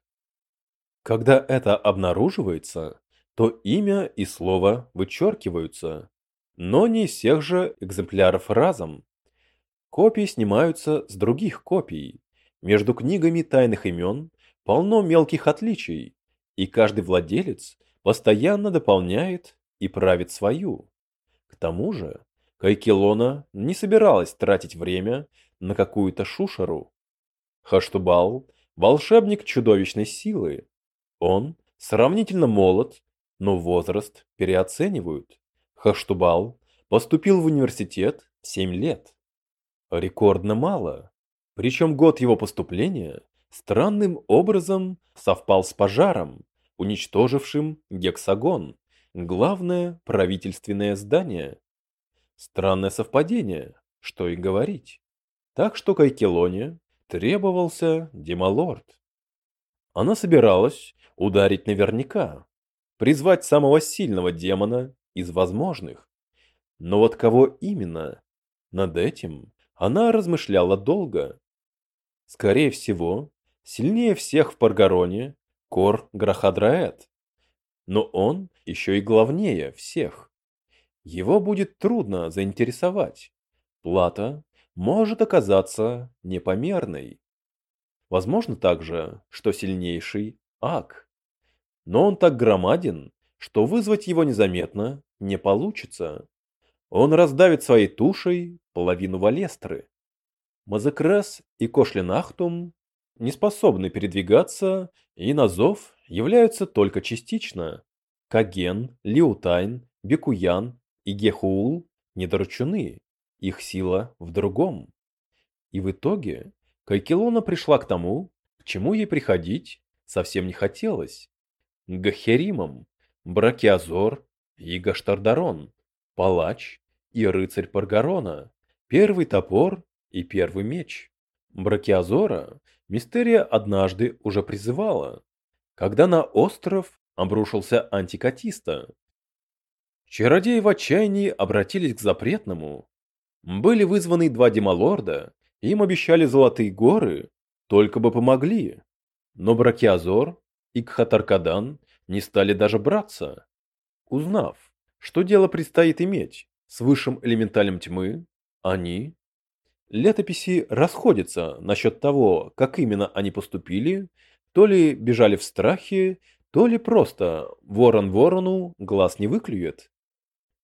Когда это обнаруживается, то имя и слово вычеркиваются, но не всех же экземпляров разом. Копии снимаются с других копий. Между книгами тайных имен полно мелких отличий, и каждый владелец постоянно дополняет и правит свою. К тому же, Кайкелона не собиралась тратить время на какую-то шушеру. Хаштубал – волшебник чудовищной силы. Он сравнительно молод, но возраст переоценивают. Хаштубал поступил в университет в 7 лет. Рекордно мало. Причем год его поступления странным образом совпал с пожаром, уничтожившим гексагон, главное правительственное здание. Странное совпадение, что и говорить. Так что Кайкелоне требовался демалорд. Она собиралась ударить наверняка, призвать самого сильного демона из возможных. Но вот кого именно? Над этим она размышляла долго. Скорее всего, сильнее всех в Паргароне Кор Грахадраэт. Но он еще и главнее всех. Его будет трудно заинтересовать. Плата может оказаться непомерной. Возможно также, что сильнейший Ак. Но он так громаден, что вызвать его незаметно не получится. Он раздавит своей тушей половину Валестры. Мазекрас и Кошлинахтум не способны передвигаться и на зов являются только частично. Каген, Лиутайн, Бекуян и Гехуул недоручены, их сила в другом. И в итоге Кайкелона пришла к тому, к чему ей приходить совсем не хотелось. К Гахеримам, Бракиазор и Гаштардарон, Палач и Рыцарь Паргарона, Первый топор и Первый меч. Бракиазора Мистерия однажды уже призывала, когда на остров обрушился антикатиста. Чародеи в отчаянии обратились к запретному. Были вызваны два демалорда, им обещали золотые горы, только бы помогли. Но Бракиазор и Кхатаркадан не стали даже браться. Узнав, что дело предстоит иметь с высшим элементалем тьмы, они Летописи расходятся насчет того, как именно они поступили, То ли бежали в страхе, то ли просто ворон ворону глаз не выклюет.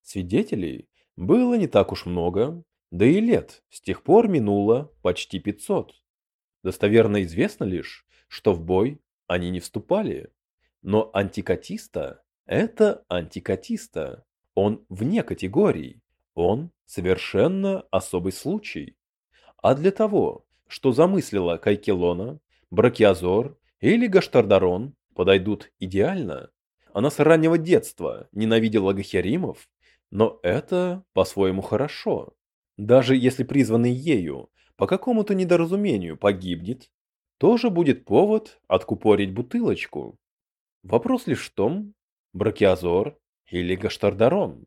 Свидетелей было не так уж много, да и лет с тех пор минуло почти 500. Достоверно известно лишь, что в бой они не вступали. Но антикатиста – это антикатиста. Он вне категорий. Он совершенно особый случай. А для того, что замыслила Кайкелона, Бракиазор или Гаштардарон подойдут идеально. Она с раннего детства ненавидела гахеримов, но это по-своему хорошо. Даже если призванный ею по какому-то недоразумению погибнет, тоже будет повод откупорить бутылочку. Вопрос лишь в том, Бракиазор или Гаштардарон.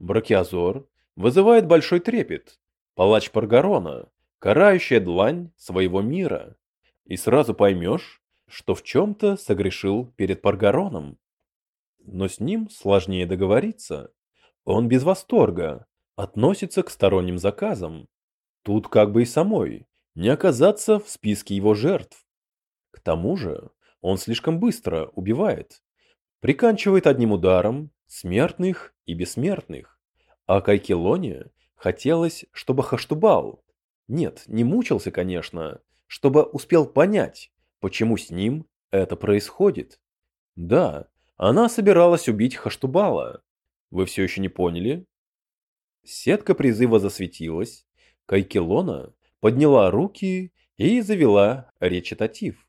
Бракиазор вызывает большой трепет, палач Паргарона, карающая длань своего мира. И сразу поймешь, что в чем-то согрешил перед Паргароном. Но с ним сложнее договориться. Он без восторга относится к сторонним заказам. Тут как бы и самой не оказаться в списке его жертв. К тому же он слишком быстро убивает. Приканчивает одним ударом смертных и бессмертных. А Кайкелоне хотелось, чтобы Хаштубал, нет, не мучился, конечно, чтобы успел понять, почему с ним это происходит. Да, она собиралась убить Хаштубала. Вы все еще не поняли? Сетка призыва засветилась. Кайкелона подняла руки и завела речитатив.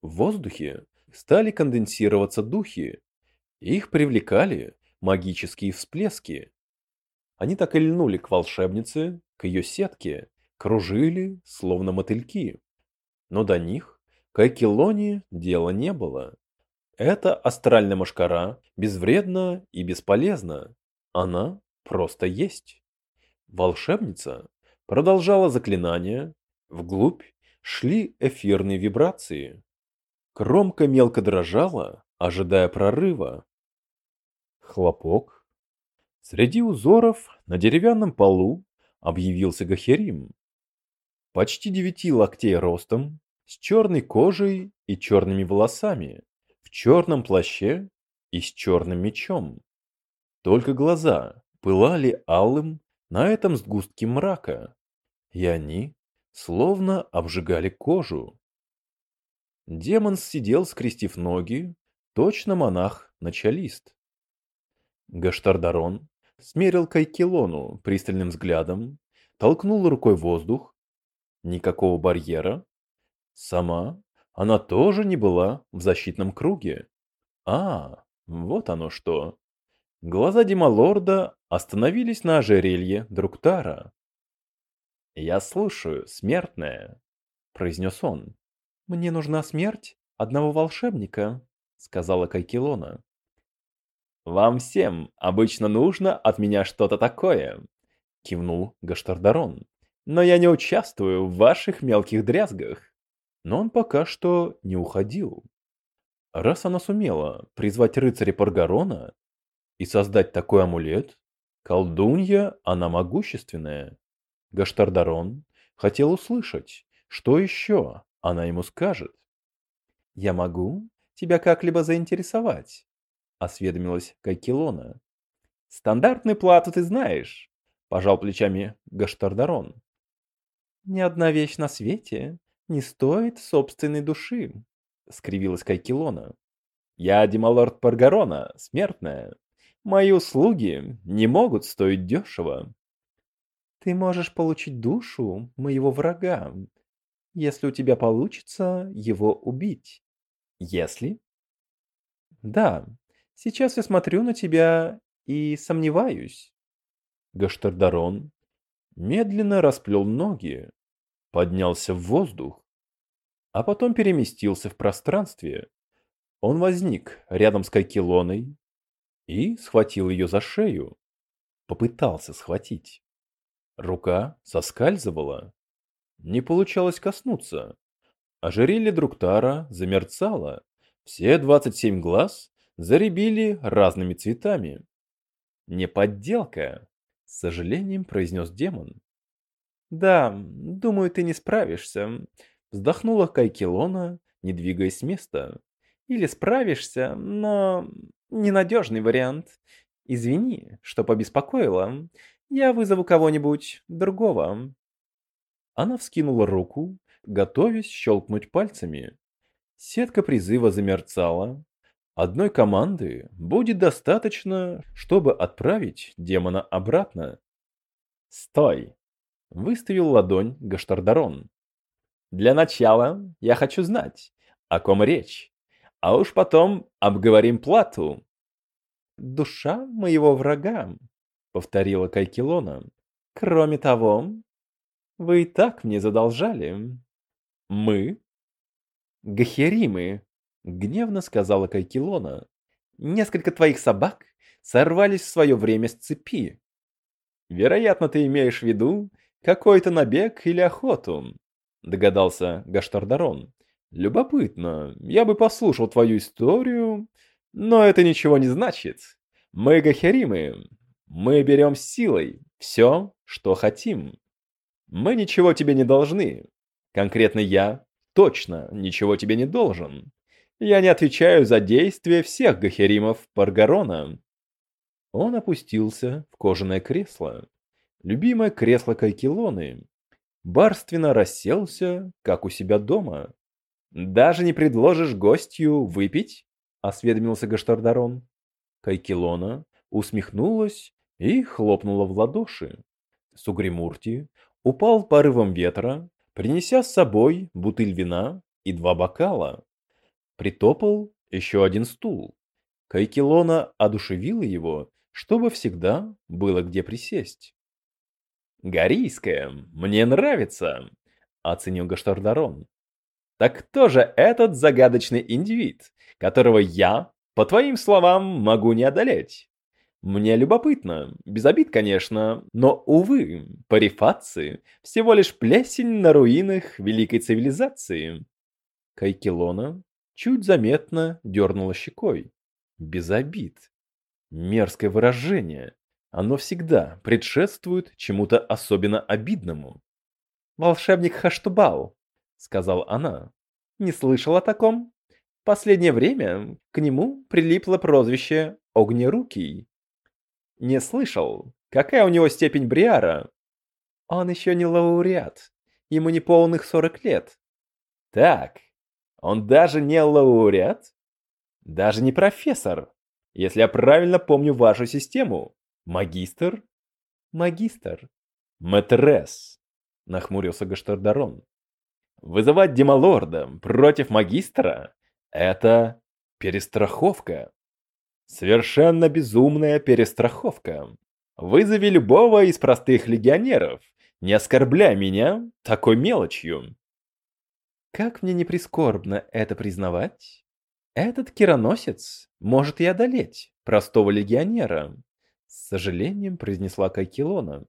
В воздухе стали конденсироваться духи. Их привлекали магические всплески. Они так и льнули к волшебнице, к ее сетке, кружили, словно мотыльки. Но до них к Акилоне дела не было. Эта астральная машкара безвредна и бесполезна. Она просто есть. Волшебница продолжала заклинание. Вглубь шли эфирные вибрации. Кромка мелко дрожала, ожидая прорыва. Хлопок. Среди узоров на деревянном полу объявился Гахерим. Почти девяти локтей ростом, с черной кожей и черными волосами, черном плаще и с черным мечом. Только глаза пылали алым на этом сгустке мрака, и они словно обжигали кожу. Демон сидел, скрестив ноги, точно монах-началист. Гаштардарон смерил Кайкелону пристальным взглядом, толкнул рукой воздух. Никакого барьера, Сама она тоже не была в защитном круге. А, вот оно что. Глаза Дималорда остановились на ожерелье Друктара. «Я слушаю, смертная», — произнес он. «Мне нужна смерть одного волшебника», — сказала Кайкелона. «Вам всем обычно нужно от меня что-то такое», — кивнул Гаштардарон. «Но я не участвую в ваших мелких дрязгах но он пока что не уходил. Раз она сумела призвать рыцаря Паргарона и создать такой амулет, колдунья она могущественная. Гаштардарон хотел услышать, что еще она ему скажет. «Я могу тебя как-либо заинтересовать?» — осведомилась Кайкелона. «Стандартную плату ты знаешь», — пожал плечами Гаштардарон. «Ни одна вещь на свете не стоит собственной души, скривилась Кайкилона. Я Демалорд Паргарона, смертная. Мои услуги не могут стоить дешево. Ты можешь получить душу моего врага, если у тебя получится его убить. Если? Да, сейчас я смотрю на тебя и сомневаюсь. Гаштардарон медленно расплел ноги, поднялся в воздух, а потом переместился в пространстве. Он возник рядом с Кайкелоной и схватил ее за шею. Попытался схватить. Рука соскальзывала. Не получалось коснуться. Ожерелье Друктара замерцало. Все двадцать семь глаз заребили разными цветами. «Не подделка», — с сожалением произнес демон. Да, думаю, ты не справишься. Вздохнула Кайкелона, не двигаясь с места. Или справишься, но ненадежный вариант. Извини, что побеспокоила. Я вызову кого-нибудь другого. Она вскинула руку, готовясь щелкнуть пальцами. Сетка призыва замерцала. Одной команды будет достаточно, чтобы отправить демона обратно. «Стой!» — выставил ладонь Гаштардарон. «Для начала я хочу знать, о ком речь, а уж потом обговорим плату». «Душа моего врага», — повторила Кайкилона. «Кроме того, вы и так мне задолжали». «Мы?» «Гахеримы», — гневно сказала Кайкилона. «Несколько твоих собак сорвались в свое время с цепи. Вероятно, ты имеешь в виду какой-то набег или охоту», — догадался Гаштардарон. «Любопытно, я бы послушал твою историю, но это ничего не значит. Мы Гахеримы, мы берем силой все, что хотим. Мы ничего тебе не должны. Конкретно я точно ничего тебе не должен. Я не отвечаю за действия всех гахеримов Паргарона. Он опустился в кожаное кресло. Любимое кресло Кайкилоны. Барственно расселся, как у себя дома. «Даже не предложишь гостью выпить?» — осведомился Гаштардарон. Кайкилона усмехнулась и хлопнула в ладоши. Сугримурти упал порывом ветра принеся с собой бутыль вина и два бокала. Притопал еще один стул. Кайкилона одушевила его, чтобы всегда было где присесть. «Горийская, мне нравится», — оценил Гаштардарон. «Так кто же этот загадочный индивид, которого я, по твоим словам, могу не одолеть?» Мне любопытно, без обид, конечно, но, увы, парифатцы – всего лишь плесень на руинах великой цивилизации. Кайкелона чуть заметно дернула щекой. Без обид. Мерзкое выражение. Оно всегда предшествует чему-то особенно обидному. «Волшебник Хаштубал», — сказала она. «Не слышал о таком? Последнее время к нему прилипло прозвище Огнерукий. Не слышал. Какая у него степень Бриара? Он еще не лауреат. Ему не полных 40 лет. Так, он даже не лауреат? Даже не профессор. Если я правильно помню вашу систему. Магистр? Магистр. Мэтрес. Нахмурился Гаштардарон. Вызывать демалорда против магистра – это перестраховка. Совершенно безумная перестраховка. Вызови любого из простых легионеров. Не оскорбляй меня такой мелочью. Как мне не прискорбно это признавать, этот кироносец может и одолеть простого легионера. С сожалением произнесла Кайкилона.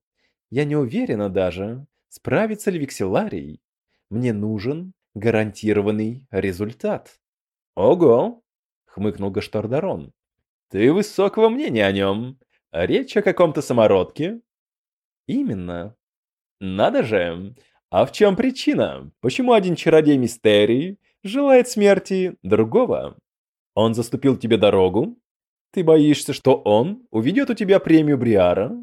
Я не уверена даже, справится ли Викселарий. Мне нужен гарантированный результат. Ого, хмыкнул Гаштардарон. Ты высокого мнения о нем. Речь о каком-то самородке? Именно. Надо же. А в чем причина? Почему один чародей мистерии желает смерти другого? Он заступил тебе дорогу? Ты боишься, что он уведет у тебя премию Бриара?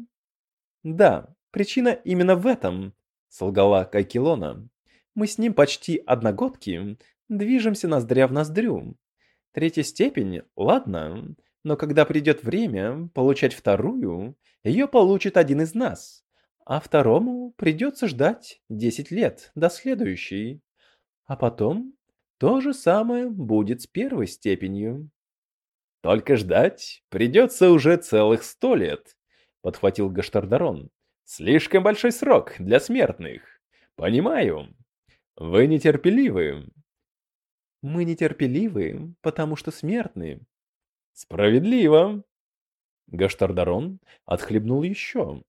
Да, причина именно в этом, солгала Кайкилона. Мы с ним почти одногодки, движемся ноздря в ноздрю. Третья степень, ладно, но когда придет время получать вторую, ее получит один из нас, а второму придется ждать 10 лет до следующей. А потом то же самое будет с первой степенью. Только ждать придется уже целых сто лет, подхватил Гаштардарон. Слишком большой срок для смертных. Понимаю. Вы нетерпеливы. Мы нетерпеливы, потому что смертны, Справедливо. Гаштардарон отхлебнул еще.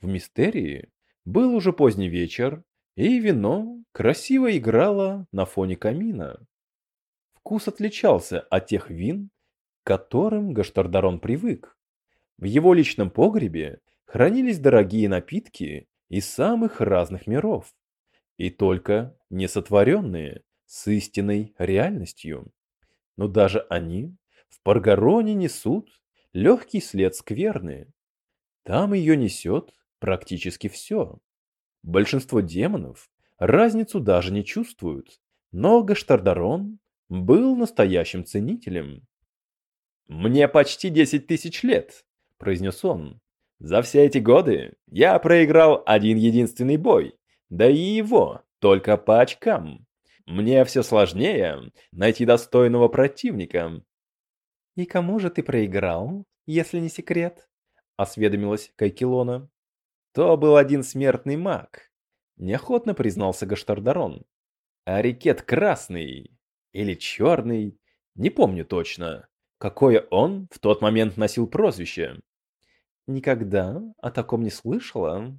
В мистерии был уже поздний вечер, и вино красиво играло на фоне камина. Вкус отличался от тех вин, которым Гаштардарон привык. В его личном погребе хранились дорогие напитки из самых разных миров. И только несотворенные, с истинной реальностью. Но даже они в Паргароне несут легкий след скверны. Там ее несет практически все. Большинство демонов разницу даже не чувствуют, но Гаштардарон был настоящим ценителем. «Мне почти десять тысяч лет», — произнес он. «За все эти годы я проиграл один единственный бой, да и его только по очкам. Мне все сложнее найти достойного противника». «И кому же ты проиграл, если не секрет?» — осведомилась Кайкилона. «То был один смертный маг», — неохотно признался Гаштардарон. «Арикет красный или черный, не помню точно, какое он в тот момент носил прозвище. Никогда о таком не слышала.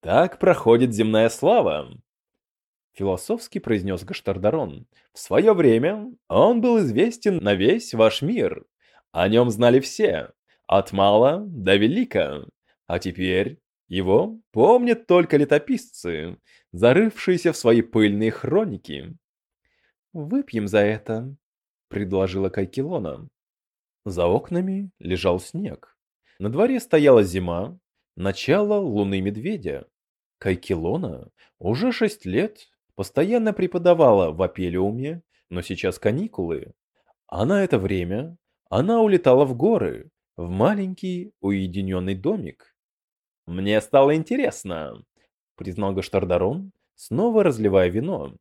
Так проходит земная слава. Философски произнес Гаштардарон. В свое время он был известен на весь ваш мир. О нем знали все, от мала до велика. А теперь его помнят только летописцы, зарывшиеся в свои пыльные хроники. «Выпьем за это», — предложила Кайкилона. За окнами лежал снег. На дворе стояла зима, начало луны медведя. Кайкилона уже шесть лет постоянно преподавала в Апелиуме, но сейчас каникулы. А на это время она улетала в горы, в маленький уединенный домик. «Мне стало интересно», — признал Гаштардарон, снова разливая вино.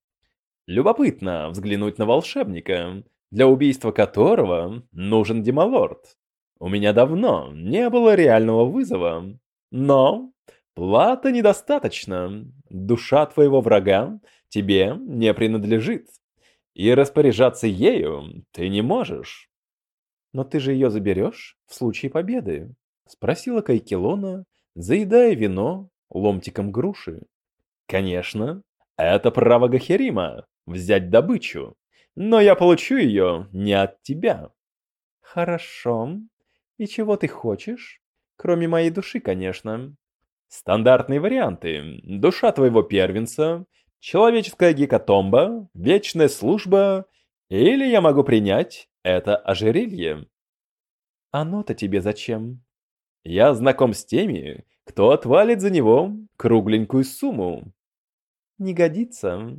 Любопытно взглянуть на волшебника, для убийства которого нужен демалорд. У меня давно не было реального вызова, но плата недостаточно. Душа твоего врага тебе не принадлежит, и распоряжаться ею ты не можешь. Но ты же ее заберешь в случае победы, спросила Кайкелона, заедая вино ломтиком груши. Конечно, это право Гахерима, взять добычу, но я получу ее не от тебя. Хорошо. И чего ты хочешь? Кроме моей души, конечно. Стандартные варианты. Душа твоего первенца, человеческая гекатомба, вечная служба, или я могу принять это ожерелье. Оно-то тебе зачем? Я знаком с теми, кто отвалит за него кругленькую сумму. Не годится.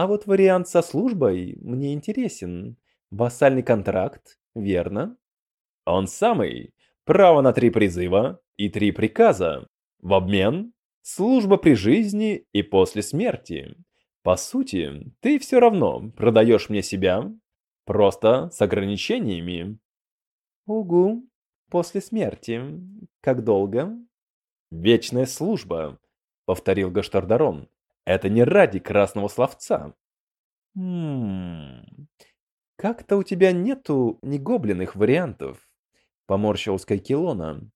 А вот вариант со службой мне интересен. Вассальный контракт, верно? Он самый. Право на три призыва и три приказа. В обмен служба при жизни и после смерти. По сути, ты все равно продаешь мне себя, просто с ограничениями. Угу. После смерти. Как долго? Вечная служба, повторил Гаштардарон. Это не ради красного словца. Хмм. Как-то у тебя нету ни гоблиных вариантов, поморщилась Кайкилона.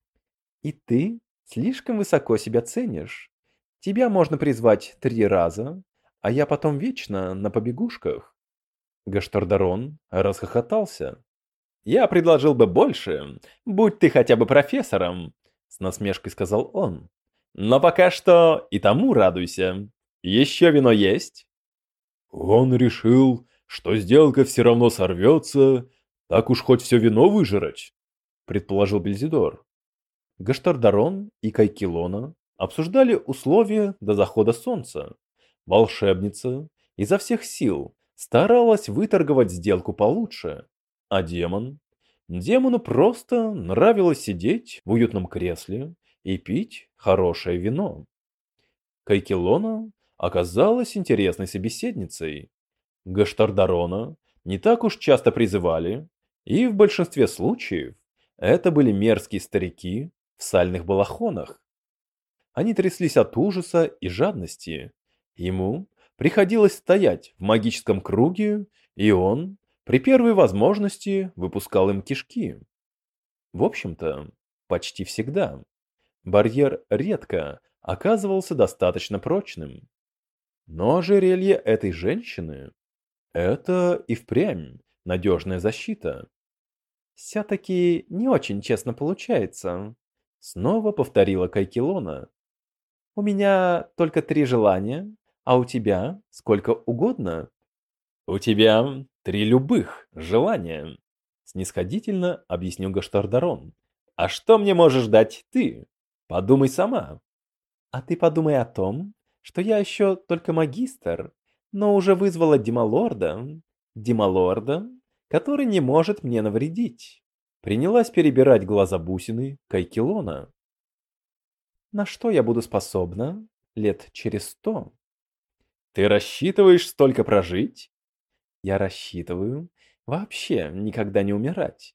И ты слишком высоко себя ценишь. Тебя можно призвать три раза, а я потом вечно на побегушках. Гаштардарон расхохотался. Я предложил бы больше, будь ты хотя бы профессором, с насмешкой сказал он. Но пока что и тому радуйся. Еще вино есть?» Он решил, что сделка все равно сорвется, так уж хоть все вино выжрать, предположил Бельзидор. Гаштардарон и Кайкилона обсуждали условия до захода солнца. Волшебница изо всех сил старалась выторговать сделку получше, а демон? Демону просто нравилось сидеть в уютном кресле и пить хорошее вино. Кайкилона оказалась интересной собеседницей. Гаштардарона не так уж часто призывали, и в большинстве случаев это были мерзкие старики в сальных балахонах. Они тряслись от ужаса и жадности. Ему приходилось стоять в магическом круге, и он при первой возможности выпускал им кишки. В общем-то, почти всегда. Барьер редко оказывался достаточно прочным. Но ожерелье этой женщины – это и впрямь надежная защита. «Все-таки не очень честно получается», – снова повторила Кайкилона. «У меня только три желания, а у тебя сколько угодно. У тебя три любых желания, снисходительно объяснил Гаштардарон. А что мне можешь дать ты? Подумай сама. А ты подумай о том, что я еще только магистр, но уже вызвала Дималорда, Дималорда, который не может мне навредить. Принялась перебирать глаза бусины Кайкилона. На что я буду способна лет через сто? Ты рассчитываешь столько прожить? Я рассчитываю вообще никогда не умирать.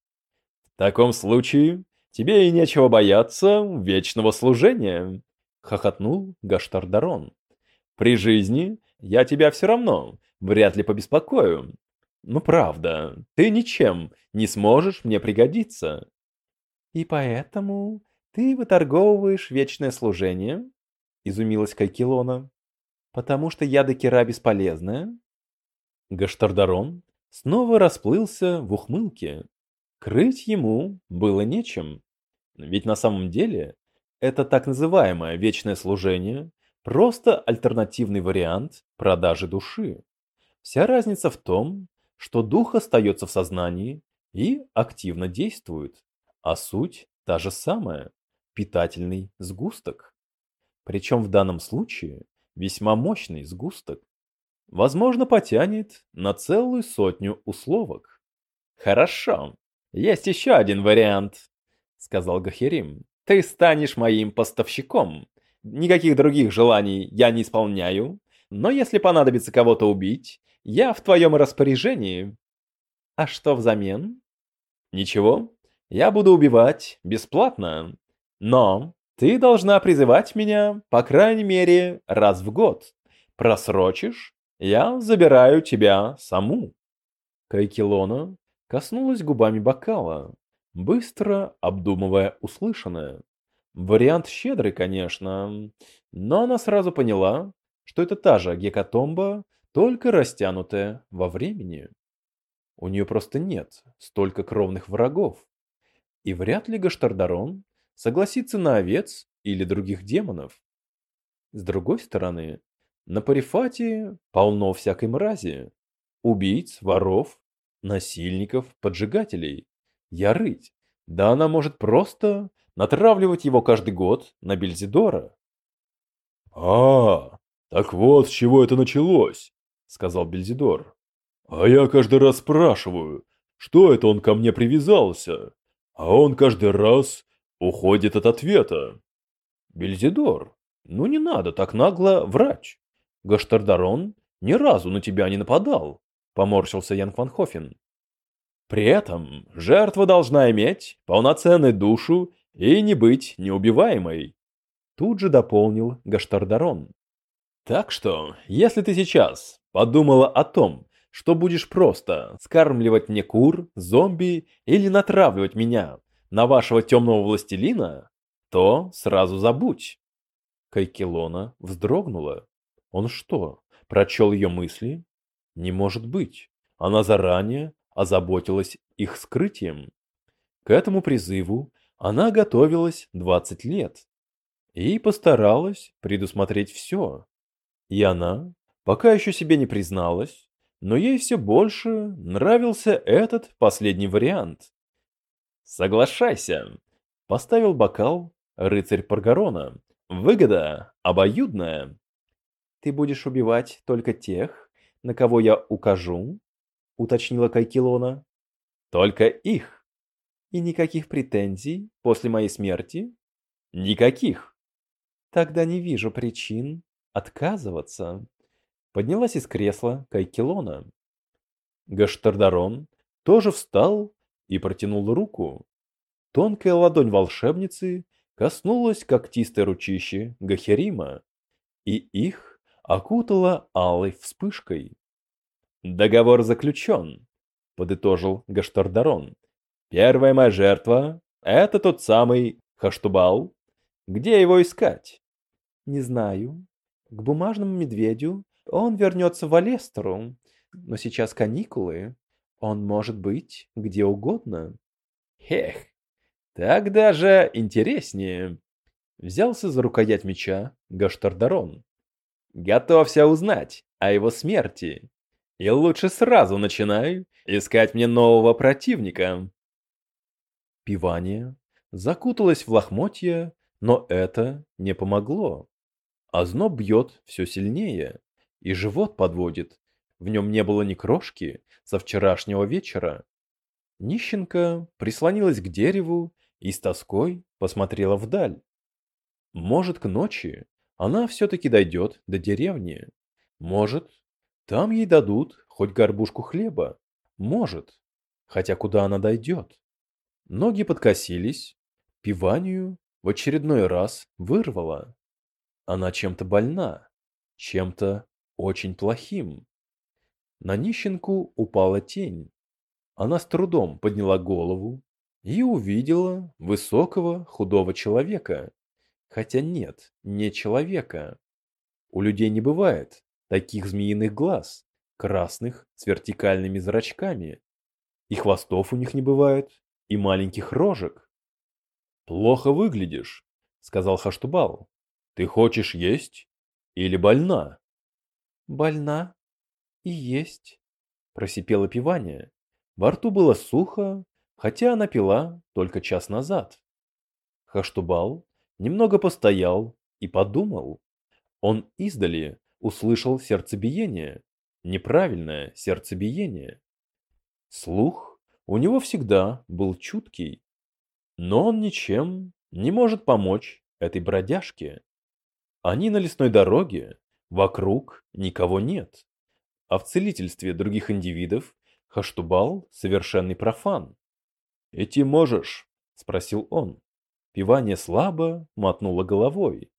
В таком случае тебе и нечего бояться вечного служения, хохотнул Гаштардарон. При жизни я тебя все равно вряд ли побеспокою. Ну правда, ты ничем не сможешь мне пригодиться. И поэтому ты выторговываешь вечное служение? Изумилась Кайкилона. Потому что яда Кира бесполезная? Гаштардарон снова расплылся в ухмылке. Крыть ему было нечем. Ведь на самом деле это так называемое вечное служение просто альтернативный вариант продажи души. Вся разница в том, что дух остается в сознании и активно действует, а суть та же самая – питательный сгусток. Причем в данном случае весьма мощный сгусток. Возможно, потянет на целую сотню условок. «Хорошо, есть еще один вариант», — сказал Гахерим. «Ты станешь моим поставщиком. Никаких других желаний я не исполняю, но если понадобится кого-то убить, я в твоем распоряжении. А что взамен? Ничего, я буду убивать бесплатно. Но ты должна призывать меня, по крайней мере, раз в год. Просрочишь, я забираю тебя саму. Кайкилона коснулась губами бокала, быстро обдумывая услышанное. Вариант щедрый, конечно, но она сразу поняла, что это та же гекатомба, только растянутая во времени. У нее просто нет столько кровных врагов. И вряд ли Гаштардарон согласится на овец или других демонов. С другой стороны, на Парифате полно всякой мрази. Убийц, воров, насильников, поджигателей. Ярыть. Да она может просто натравливать его каждый год на Бельзидора. А, так вот с чего это началось сказал Бельзидор. А я каждый раз спрашиваю, что это он ко мне привязался, а он каждый раз уходит от ответа. Бельзидор, ну не надо так нагло врать. Гаштардарон ни разу на тебя не нападал, поморщился Ян Ванхофен. При этом жертва должна иметь полноценную душу и не быть неубиваемой. Тут же дополнил Гаштардарон. Так что, если ты сейчас Подумала о том, что будешь просто скармливать мне кур, зомби или натравливать меня на вашего темного властелина, то сразу забудь. Кайкелона вздрогнула. Он что, прочел ее мысли? Не может быть. Она заранее озаботилась их скрытием. К этому призыву она готовилась 20 лет и постаралась предусмотреть все. И она пока еще себе не призналась, но ей все больше нравился этот последний вариант. «Соглашайся», — поставил бокал рыцарь Паргарона. «Выгода обоюдная». «Ты будешь убивать только тех, на кого я укажу?» — уточнила Кайкилона. «Только их». «И никаких претензий после моей смерти?» «Никаких». «Тогда не вижу причин отказываться». Поднялась из кресла Кайкелона. Гаштардарон тоже встал и протянул руку. Тонкая ладонь волшебницы коснулась когтистой ручищи Гахерима, и их окутала алой вспышкой. «Договор заключен», — подытожил Гаштардарон. «Первая моя жертва — это тот самый Хаштубал. Где его искать?» «Не знаю. К бумажному медведю он вернется в Алестеру, но сейчас каникулы. Он может быть где угодно. Хех, так даже интереснее. Взялся за рукоять меча Гаштардарон. Готовься узнать о его смерти. И лучше сразу начинай искать мне нового противника. Пивание закуталась в лохмотья, но это не помогло. Озноб бьет все сильнее, и живот подводит. В нем не было ни крошки со вчерашнего вечера. Нищенка прислонилась к дереву и с тоской посмотрела вдаль. Может, к ночи она все-таки дойдет до деревни. Может, там ей дадут хоть горбушку хлеба. Может, хотя куда она дойдет. Ноги подкосились, пиванию в очередной раз вырвала. Она чем-то больна, чем-то очень плохим. На нищенку упала тень. Она с трудом подняла голову и увидела высокого худого человека. Хотя нет, не человека. У людей не бывает таких змеиных глаз, красных с вертикальными зрачками. И хвостов у них не бывает, и маленьких рожек. «Плохо выглядишь», — сказал Хаштубал. Ты хочешь есть или больна? Больна и есть, просипела пивание. Во рту было сухо, хотя она пила только час назад. Хаштубал немного постоял и подумал. Он издали услышал сердцебиение, неправильное сердцебиение. Слух у него всегда был чуткий, но он ничем не может помочь этой бродяжке. Они на лесной дороге, вокруг никого нет. А в целительстве других индивидов Хаштубал совершенный профан. «Идти можешь?» – спросил он. Пивание слабо мотнуло головой.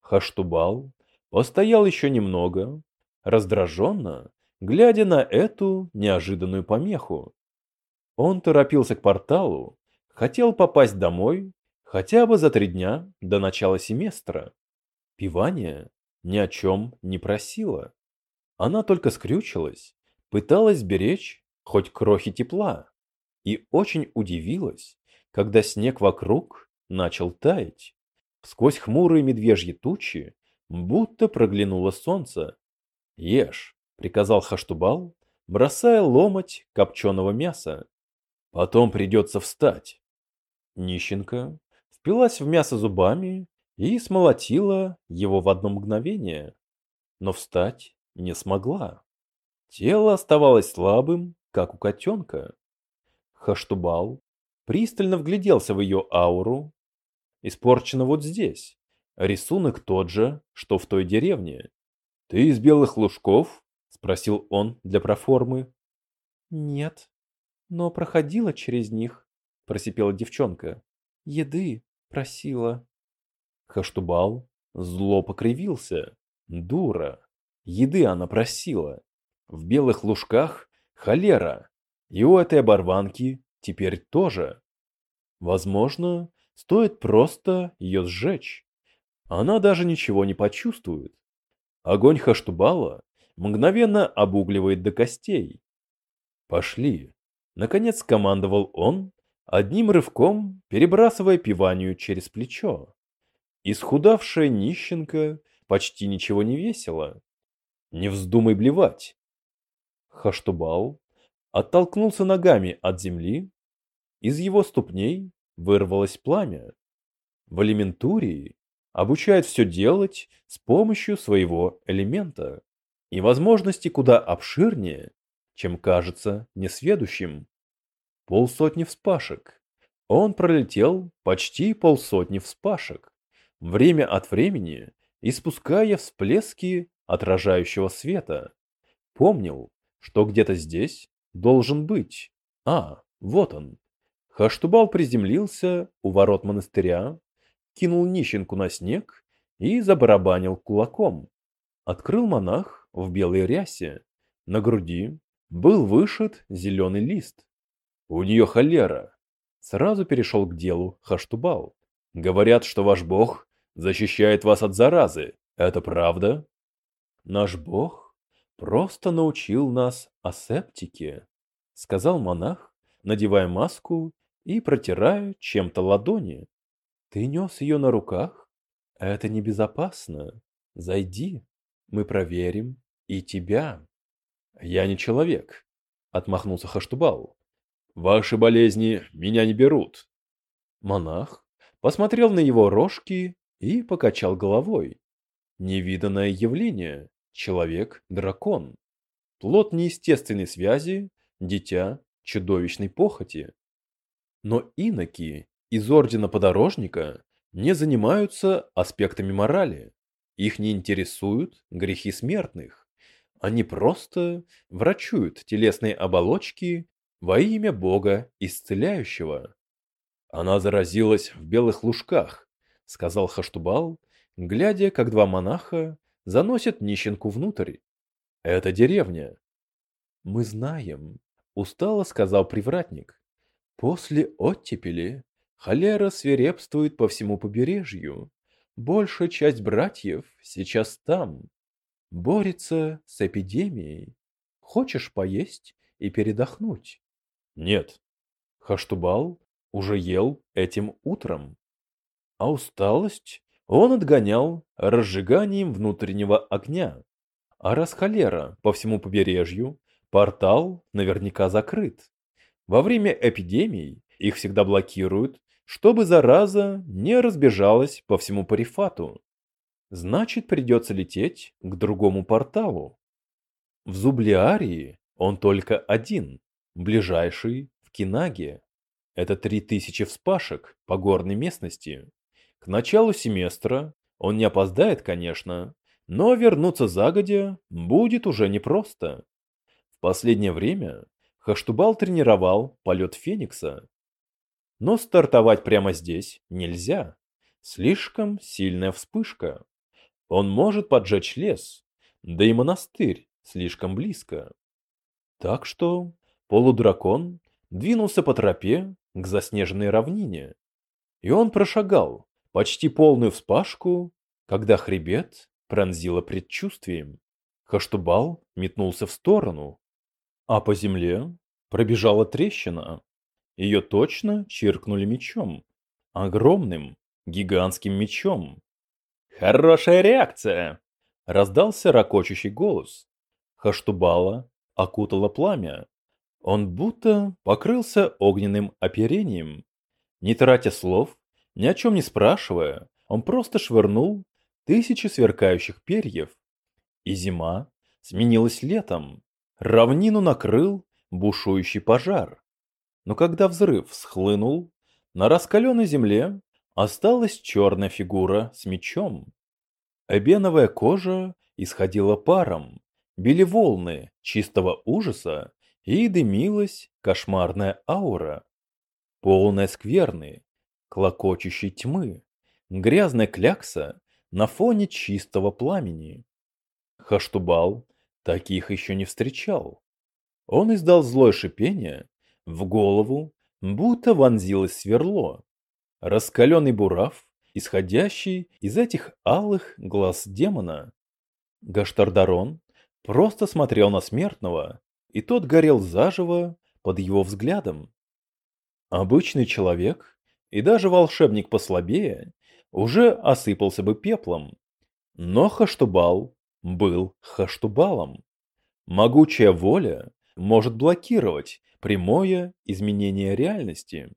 Хаштубал постоял еще немного, раздраженно, глядя на эту неожиданную помеху. Он торопился к порталу, хотел попасть домой хотя бы за три дня до начала семестра. Пивания ни о чем не просила. Она только скрючилась, пыталась беречь хоть крохи тепла. И очень удивилась, когда снег вокруг начал таять. Сквозь хмурые медвежьи тучи будто проглянуло солнце. «Ешь», — приказал Хаштубал, бросая ломоть копченого мяса. «Потом придется встать». Нищенка впилась в мясо зубами и смолотила его в одно мгновение, но встать не смогла. Тело оставалось слабым, как у котенка. Хаштубал пристально вгляделся в ее ауру. Испорчено вот здесь. Рисунок тот же, что в той деревне. «Ты из белых лужков?» – спросил он для проформы. «Нет, но проходила через них», – просипела девчонка. «Еды просила». Хаштубал зло покривился. Дура. Еды она просила. В белых лужках холера. И у этой оборванки теперь тоже. Возможно, стоит просто ее сжечь. Она даже ничего не почувствует. Огонь Хаштубала мгновенно обугливает до костей. Пошли. Наконец командовал он, одним рывком перебрасывая пиванию через плечо. Исхудавшая нищенка почти ничего не весила. Не вздумай блевать. Хаштубал оттолкнулся ногами от земли. Из его ступней вырвалось пламя. В элементурии обучают все делать с помощью своего элемента и возможности куда обширнее, чем кажется несведущим. Полсотни вспашек. Он пролетел почти полсотни вспашек время от времени испуская всплески отражающего света. Помнил, что где-то здесь должен быть. А, вот он. Хаштубал приземлился у ворот монастыря, кинул нищенку на снег и забарабанил кулаком. Открыл монах в белой рясе. На груди был вышит зеленый лист. У нее холера. Сразу перешел к делу Хаштубал. Говорят, что ваш бог защищает вас от заразы. Это правда? Наш Бог просто научил нас асептике, сказал монах, надевая маску и протирая чем-то ладони. Ты нес ее на руках? Это небезопасно. Зайди, мы проверим и тебя. Я не человек, отмахнулся Хаштубал. Ваши болезни меня не берут. Монах посмотрел на его рожки и покачал головой. Невиданное явление. Человек-дракон. Плод неестественной связи, дитя чудовищной похоти. Но иноки из ордена подорожника не занимаются аспектами морали. Их не интересуют грехи смертных. Они просто врачуют телесные оболочки во имя Бога исцеляющего. Она заразилась в белых лужках, сказал Хаштубал, глядя, как два монаха заносят нищенку внутрь. Это деревня. Мы знаем, устало сказал привратник. После оттепели холера свирепствует по всему побережью. Большая часть братьев сейчас там. Борется с эпидемией. Хочешь поесть и передохнуть? Нет. Хаштубал уже ел этим утром. А усталость он отгонял разжиганием внутреннего огня. А раз холера по всему побережью, портал наверняка закрыт. Во время эпидемий их всегда блокируют, чтобы зараза не разбежалась по всему парифату. Значит, придется лететь к другому порталу. В Зублиарии он только один, ближайший в Кинаге. Это три тысячи вспашек по горной местности. К началу семестра он не опоздает, конечно, но вернуться загодя будет уже непросто. В последнее время Хаштубал тренировал полет Феникса. Но стартовать прямо здесь нельзя. Слишком сильная вспышка. Он может поджечь лес, да и монастырь слишком близко. Так что полудракон двинулся по тропе к заснеженной равнине. И он прошагал почти полную вспашку, когда хребет пронзило предчувствием. Хаштубал метнулся в сторону, а по земле пробежала трещина. Ее точно чиркнули мечом. Огромным, гигантским мечом. «Хорошая реакция!» — раздался ракочущий голос. Хаштубала окутало пламя. Он будто покрылся огненным оперением. Не тратя слов, ни о чем не спрашивая, он просто швырнул тысячи сверкающих перьев. И зима сменилась летом. Равнину накрыл бушующий пожар. Но когда взрыв схлынул, на раскаленной земле осталась черная фигура с мечом. Эбеновая кожа исходила паром, били волны чистого ужаса и дымилась кошмарная аура, полная скверны, клокочущей тьмы, грязная клякса на фоне чистого пламени. Хаштубал таких еще не встречал. Он издал злое шипение, в голову будто вонзилось сверло. Раскаленный бурав, исходящий из этих алых глаз демона. Гаштардарон просто смотрел на смертного, и тот горел заживо под его взглядом. Обычный человек и даже волшебник послабее уже осыпался бы пеплом. Но Хаштубал был Хаштубалом. Могучая воля может блокировать прямое изменение реальности.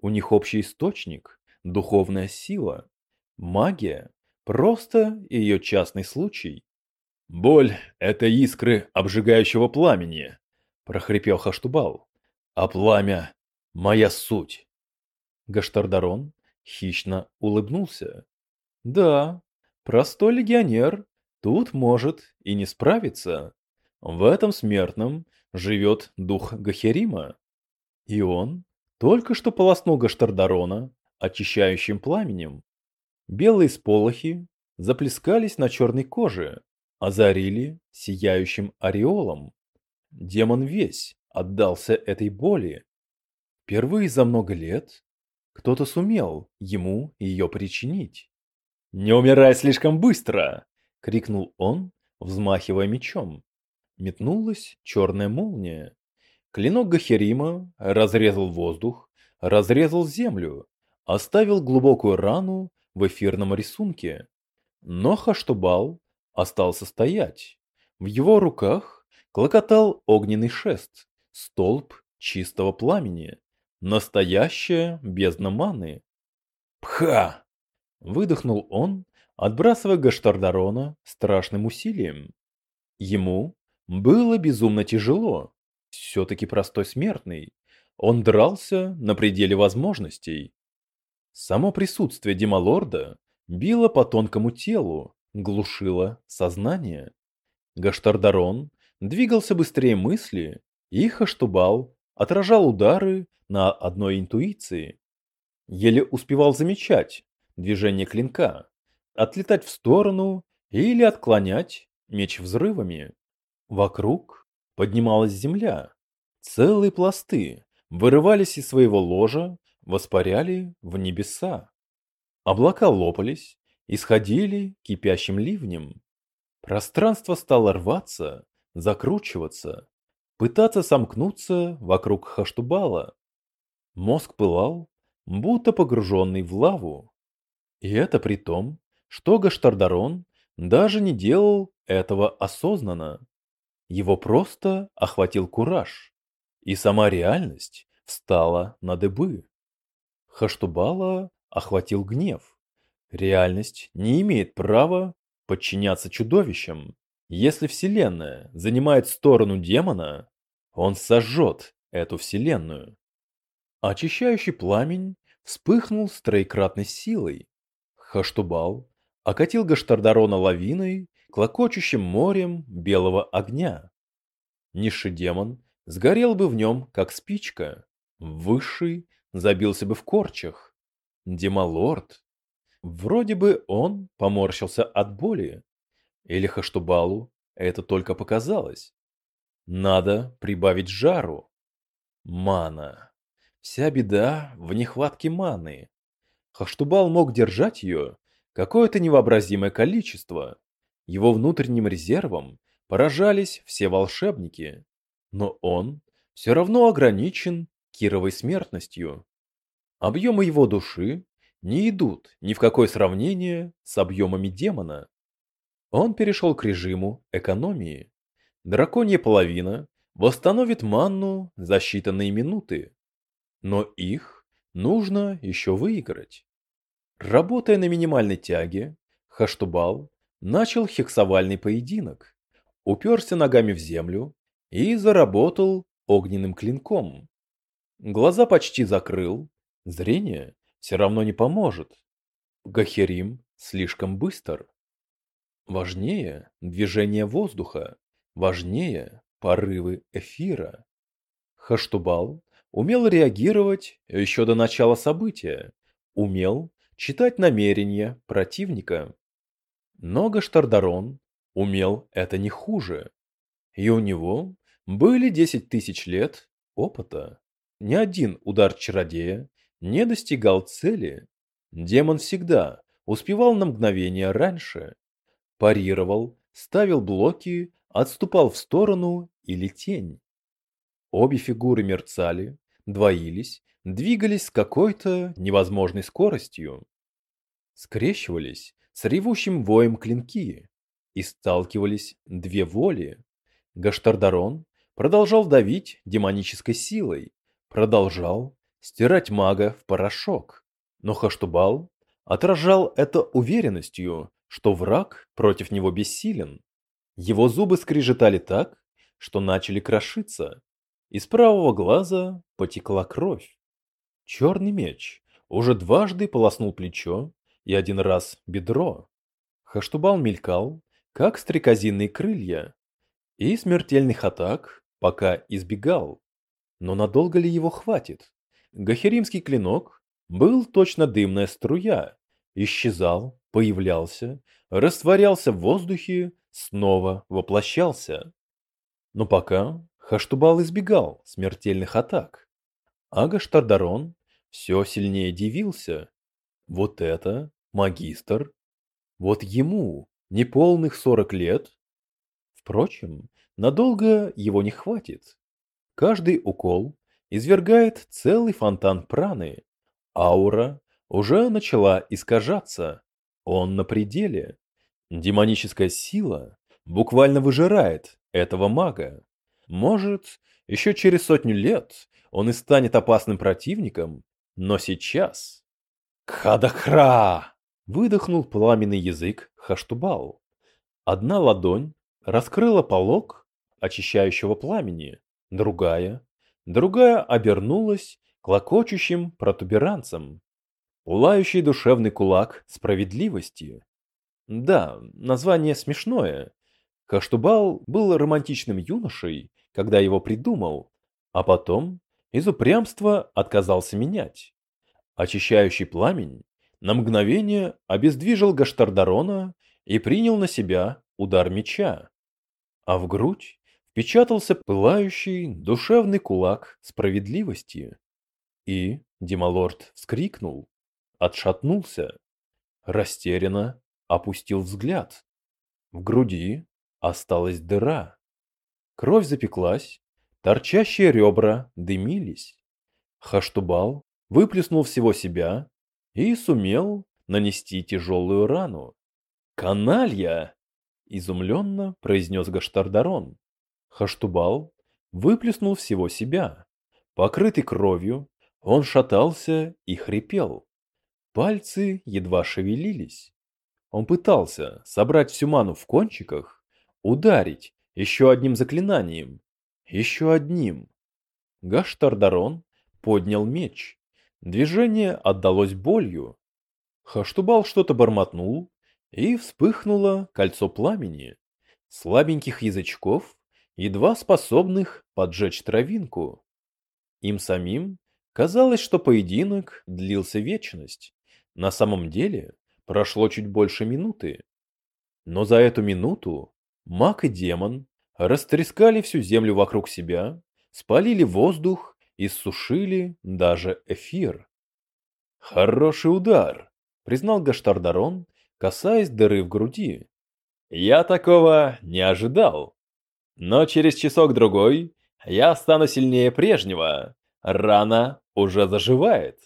У них общий источник, духовная сила. Магия – просто ее частный случай. «Боль – это искры обжигающего пламени», – прохрипел Хаштубал. «А пламя – моя суть». Гаштардарон хищно улыбнулся. Да, простой легионер тут может и не справиться. В этом смертном живет дух Гахерима. И он только что полоснул Гаштардарона очищающим пламенем. Белые сполохи заплескались на черной коже, озарили сияющим ореолом. Демон весь отдался этой боли. Впервые за много лет кто-то сумел ему ее причинить. «Не умирай слишком быстро!» — крикнул он, взмахивая мечом. Метнулась черная молния. Клинок Гахерима разрезал воздух, разрезал землю, оставил глубокую рану в эфирном рисунке. Но Хаштубал остался стоять. В его руках клокотал огненный шест, столб чистого пламени, настоящая бездна маны. «Пха!» – выдохнул он, отбрасывая Гаштардарона страшным усилием. Ему было безумно тяжело, все-таки простой смертный. Он дрался на пределе возможностей. Само присутствие Демалорда било по тонкому телу, глушило сознание. Гаштардарон двигался быстрее мысли, и Хаштубал отражал удары на одной интуиции. Еле успевал замечать движение клинка, отлетать в сторону или отклонять меч взрывами. Вокруг поднималась земля. Целые пласты вырывались из своего ложа, воспаряли в небеса. Облака лопались, исходили кипящим ливнем. Пространство стало рваться, закручиваться, пытаться сомкнуться вокруг Хаштубала. Мозг пылал, будто погруженный в лаву. И это при том, что Гаштардарон даже не делал этого осознанно. Его просто охватил кураж, и сама реальность встала на дыбы. Хаштубала охватил гнев. Реальность не имеет права подчиняться чудовищам. Если Вселенная занимает сторону демона, он сожжет эту Вселенную. Очищающий пламень вспыхнул с троекратной силой. Хаштубал окатил Гаштардарона лавиной, клокочущим морем белого огня. Низший демон сгорел бы в нем, как спичка. Высший забился бы в корчах. Демалорд. Вроде бы он поморщился от боли. Или Хаштубалу это только показалось. Надо прибавить жару. Мана. Вся беда в нехватке маны. Хаштубал мог держать ее какое-то невообразимое количество. Его внутренним резервом поражались все волшебники. Но он все равно ограничен кировой смертностью. Объемы его души не идут ни в какое сравнение с объемами демона. Он перешел к режиму экономии. Драконья половина восстановит манну за считанные минуты, но их нужно еще выиграть. Работая на минимальной тяге, Хаштубал начал хексовальный поединок, уперся ногами в землю и заработал огненным клинком. Глаза почти закрыл, зрение все равно не поможет. Гахерим слишком быстр. Важнее движение воздуха, важнее порывы эфира. Хаштубал умел реагировать еще до начала события, умел читать намерения противника. Но Гаштардарон умел это не хуже. И у него были 10 тысяч лет опыта. Ни один удар чародея не достигал цели. Демон всегда успевал на мгновение раньше парировал, ставил блоки, отступал в сторону или тень. Обе фигуры мерцали, двоились, двигались с какой-то невозможной скоростью. Скрещивались с ревущим воем клинки и сталкивались две воли. Гаштардарон продолжал давить демонической силой, продолжал стирать мага в порошок. Но Хаштубал отражал это уверенностью, что враг против него бессилен. Его зубы скрежетали так, что начали крошиться. Из правого глаза потекла кровь. Черный меч уже дважды полоснул плечо и один раз бедро. Хаштубал мелькал, как стрекозинные крылья, и смертельных атак пока избегал. Но надолго ли его хватит? Гахеримский клинок был точно дымная струя, исчезал, появлялся, растворялся в воздухе, снова воплощался. Но пока Хаштубал избегал смертельных атак. Ага Штардарон все сильнее дивился. Вот это магистр. Вот ему неполных сорок лет. Впрочем, надолго его не хватит. Каждый укол извергает целый фонтан праны. Аура уже начала искажаться. Он на пределе. Демоническая сила буквально выжирает этого мага. Может, еще через сотню лет он и станет опасным противником, но сейчас... Кадахра! Выдохнул пламенный язык Хаштубал. Одна ладонь раскрыла полог очищающего пламени, другая, другая обернулась клокочущим протуберанцем. Пылающий душевный кулак справедливости. Да, название смешное. Каштубал был романтичным юношей, когда его придумал, а потом из упрямства отказался менять. Очищающий пламень на мгновение обездвижил Гаштардарона и принял на себя удар меча. А в грудь впечатался пылающий душевный кулак справедливости. И Демалорд вскрикнул, отшатнулся, растерянно опустил взгляд. В груди осталась дыра. Кровь запеклась, торчащие ребра дымились. Хаштубал выплеснул всего себя и сумел нанести тяжелую рану. «Каналья!» – изумленно произнес Гаштардарон. Хаштубал выплеснул всего себя. Покрытый кровью, он шатался и хрипел. Пальцы едва шевелились. Он пытался собрать всю ману в кончиках, ударить еще одним заклинанием, еще одним. Гаштардарон поднял меч. Движение отдалось болью. Хаштубал что-то бормотнул, и вспыхнуло кольцо пламени, слабеньких язычков, едва способных поджечь травинку. Им самим казалось, что поединок длился вечность. На самом деле прошло чуть больше минуты. Но за эту минуту маг и демон растрескали всю землю вокруг себя, спалили воздух и сушили даже эфир. «Хороший удар», — признал Гаштардарон, касаясь дыры в груди. «Я такого не ожидал. Но через часок-другой я стану сильнее прежнего. Рана уже заживает.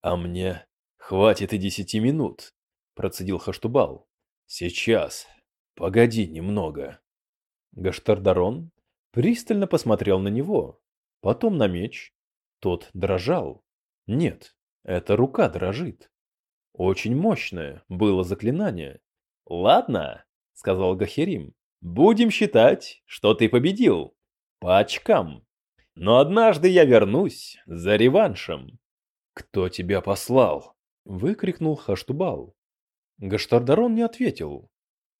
А мне хватит и десяти минут, процедил Хаштубал. Сейчас. Погоди немного. Гаштардарон пристально посмотрел на него, потом на меч. Тот дрожал. Нет, эта рука дрожит. Очень мощное было заклинание. Ладно, сказал Гахерим. Будем считать, что ты победил. По очкам. Но однажды я вернусь за реваншем. Кто тебя послал? выкрикнул Хаштубал. Гаштардарон не ответил.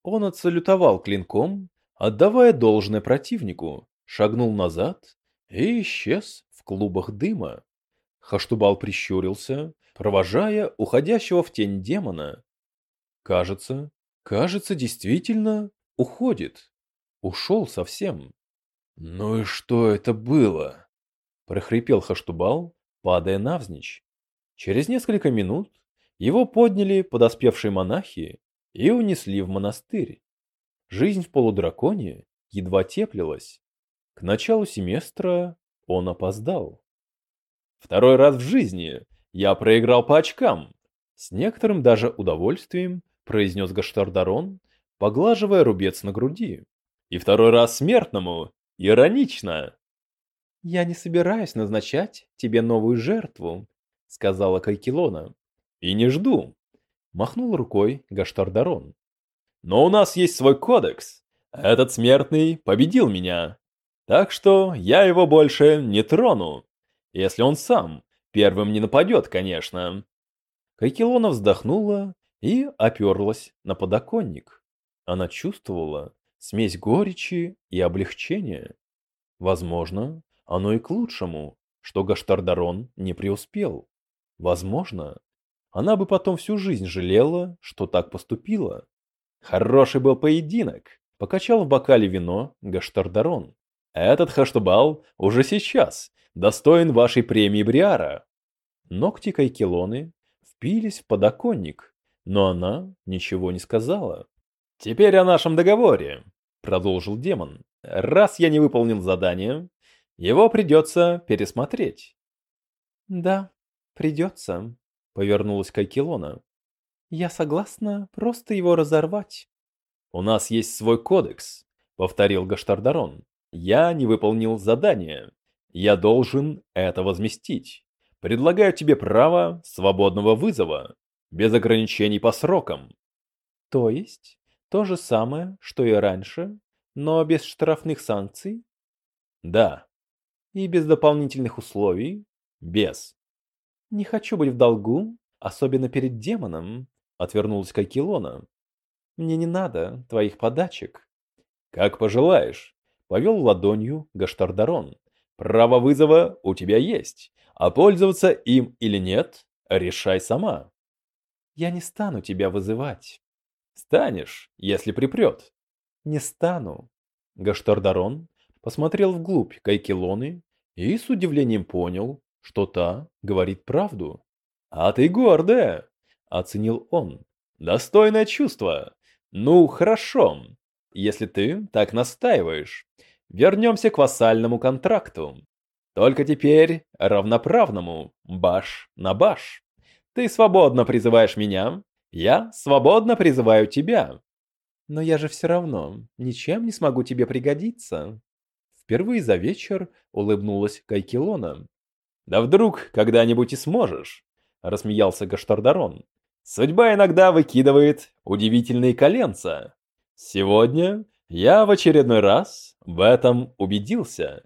Он отсалютовал клинком, отдавая должное противнику, шагнул назад и исчез в клубах дыма. Хаштубал прищурился, провожая уходящего в тень демона. Кажется, кажется, действительно уходит. Ушел совсем. Ну и что это было? прохрипел Хаштубал, падая навзничь. Через несколько минут его подняли подоспевшие монахи и унесли в монастырь. Жизнь в полудраконе едва теплилась. К началу семестра он опоздал. Второй раз в жизни я проиграл по очкам. С некоторым даже удовольствием произнес Гаштардарон, поглаживая рубец на груди. И второй раз смертному. Иронично. Я не собираюсь назначать тебе новую жертву, сказала Кайкилона. И не жду, махнул рукой Гаштардарон. Но у нас есть свой кодекс. Этот смертный победил меня. Так что я его больше не трону. Если он сам первым не нападет, конечно. Кайкилона вздохнула и оперлась на подоконник. Она чувствовала смесь горечи и облегчения. Возможно, оно и к лучшему, что Гаштардарон не преуспел. Возможно, она бы потом всю жизнь жалела, что так поступила. Хороший был поединок, покачал в бокале вино Гаштардарон. Этот Хаштубал уже сейчас достоин вашей премии Бриара. Ногти Кайкелоны впились в подоконник, но она ничего не сказала. Теперь о нашем договоре, продолжил демон. Раз я не выполнил задание, его придется пересмотреть. Да, придется, повернулась Кайкилона. Я согласна просто его разорвать. У нас есть свой кодекс, повторил Гаштардарон. Я не выполнил задание. Я должен это возместить. Предлагаю тебе право свободного вызова, без ограничений по срокам. То есть, то же самое, что и раньше, но без штрафных санкций? Да. И без дополнительных условий? Без. Не хочу быть в долгу, особенно перед демоном, отвернулась Кайкилона. Мне не надо твоих подачек. Как пожелаешь, повел ладонью Гаштардарон. Право вызова у тебя есть, а пользоваться им или нет, решай сама. Я не стану тебя вызывать. Станешь, если припрет. Не стану. Гаштардарон посмотрел вглубь Кайкилоны и с удивлением понял, что та говорит правду. «А ты гордая!» – оценил он. «Достойное чувство. Ну, хорошо, если ты так настаиваешь. Вернемся к вассальному контракту. Только теперь равноправному, баш на баш. Ты свободно призываешь меня, я свободно призываю тебя. Но я же все равно ничем не смогу тебе пригодиться. Впервые за вечер улыбнулась Кайкилона. Да вдруг когда-нибудь и сможешь, рассмеялся Гаштардарон. Судьба иногда выкидывает удивительные коленца. Сегодня я в очередной раз в этом убедился.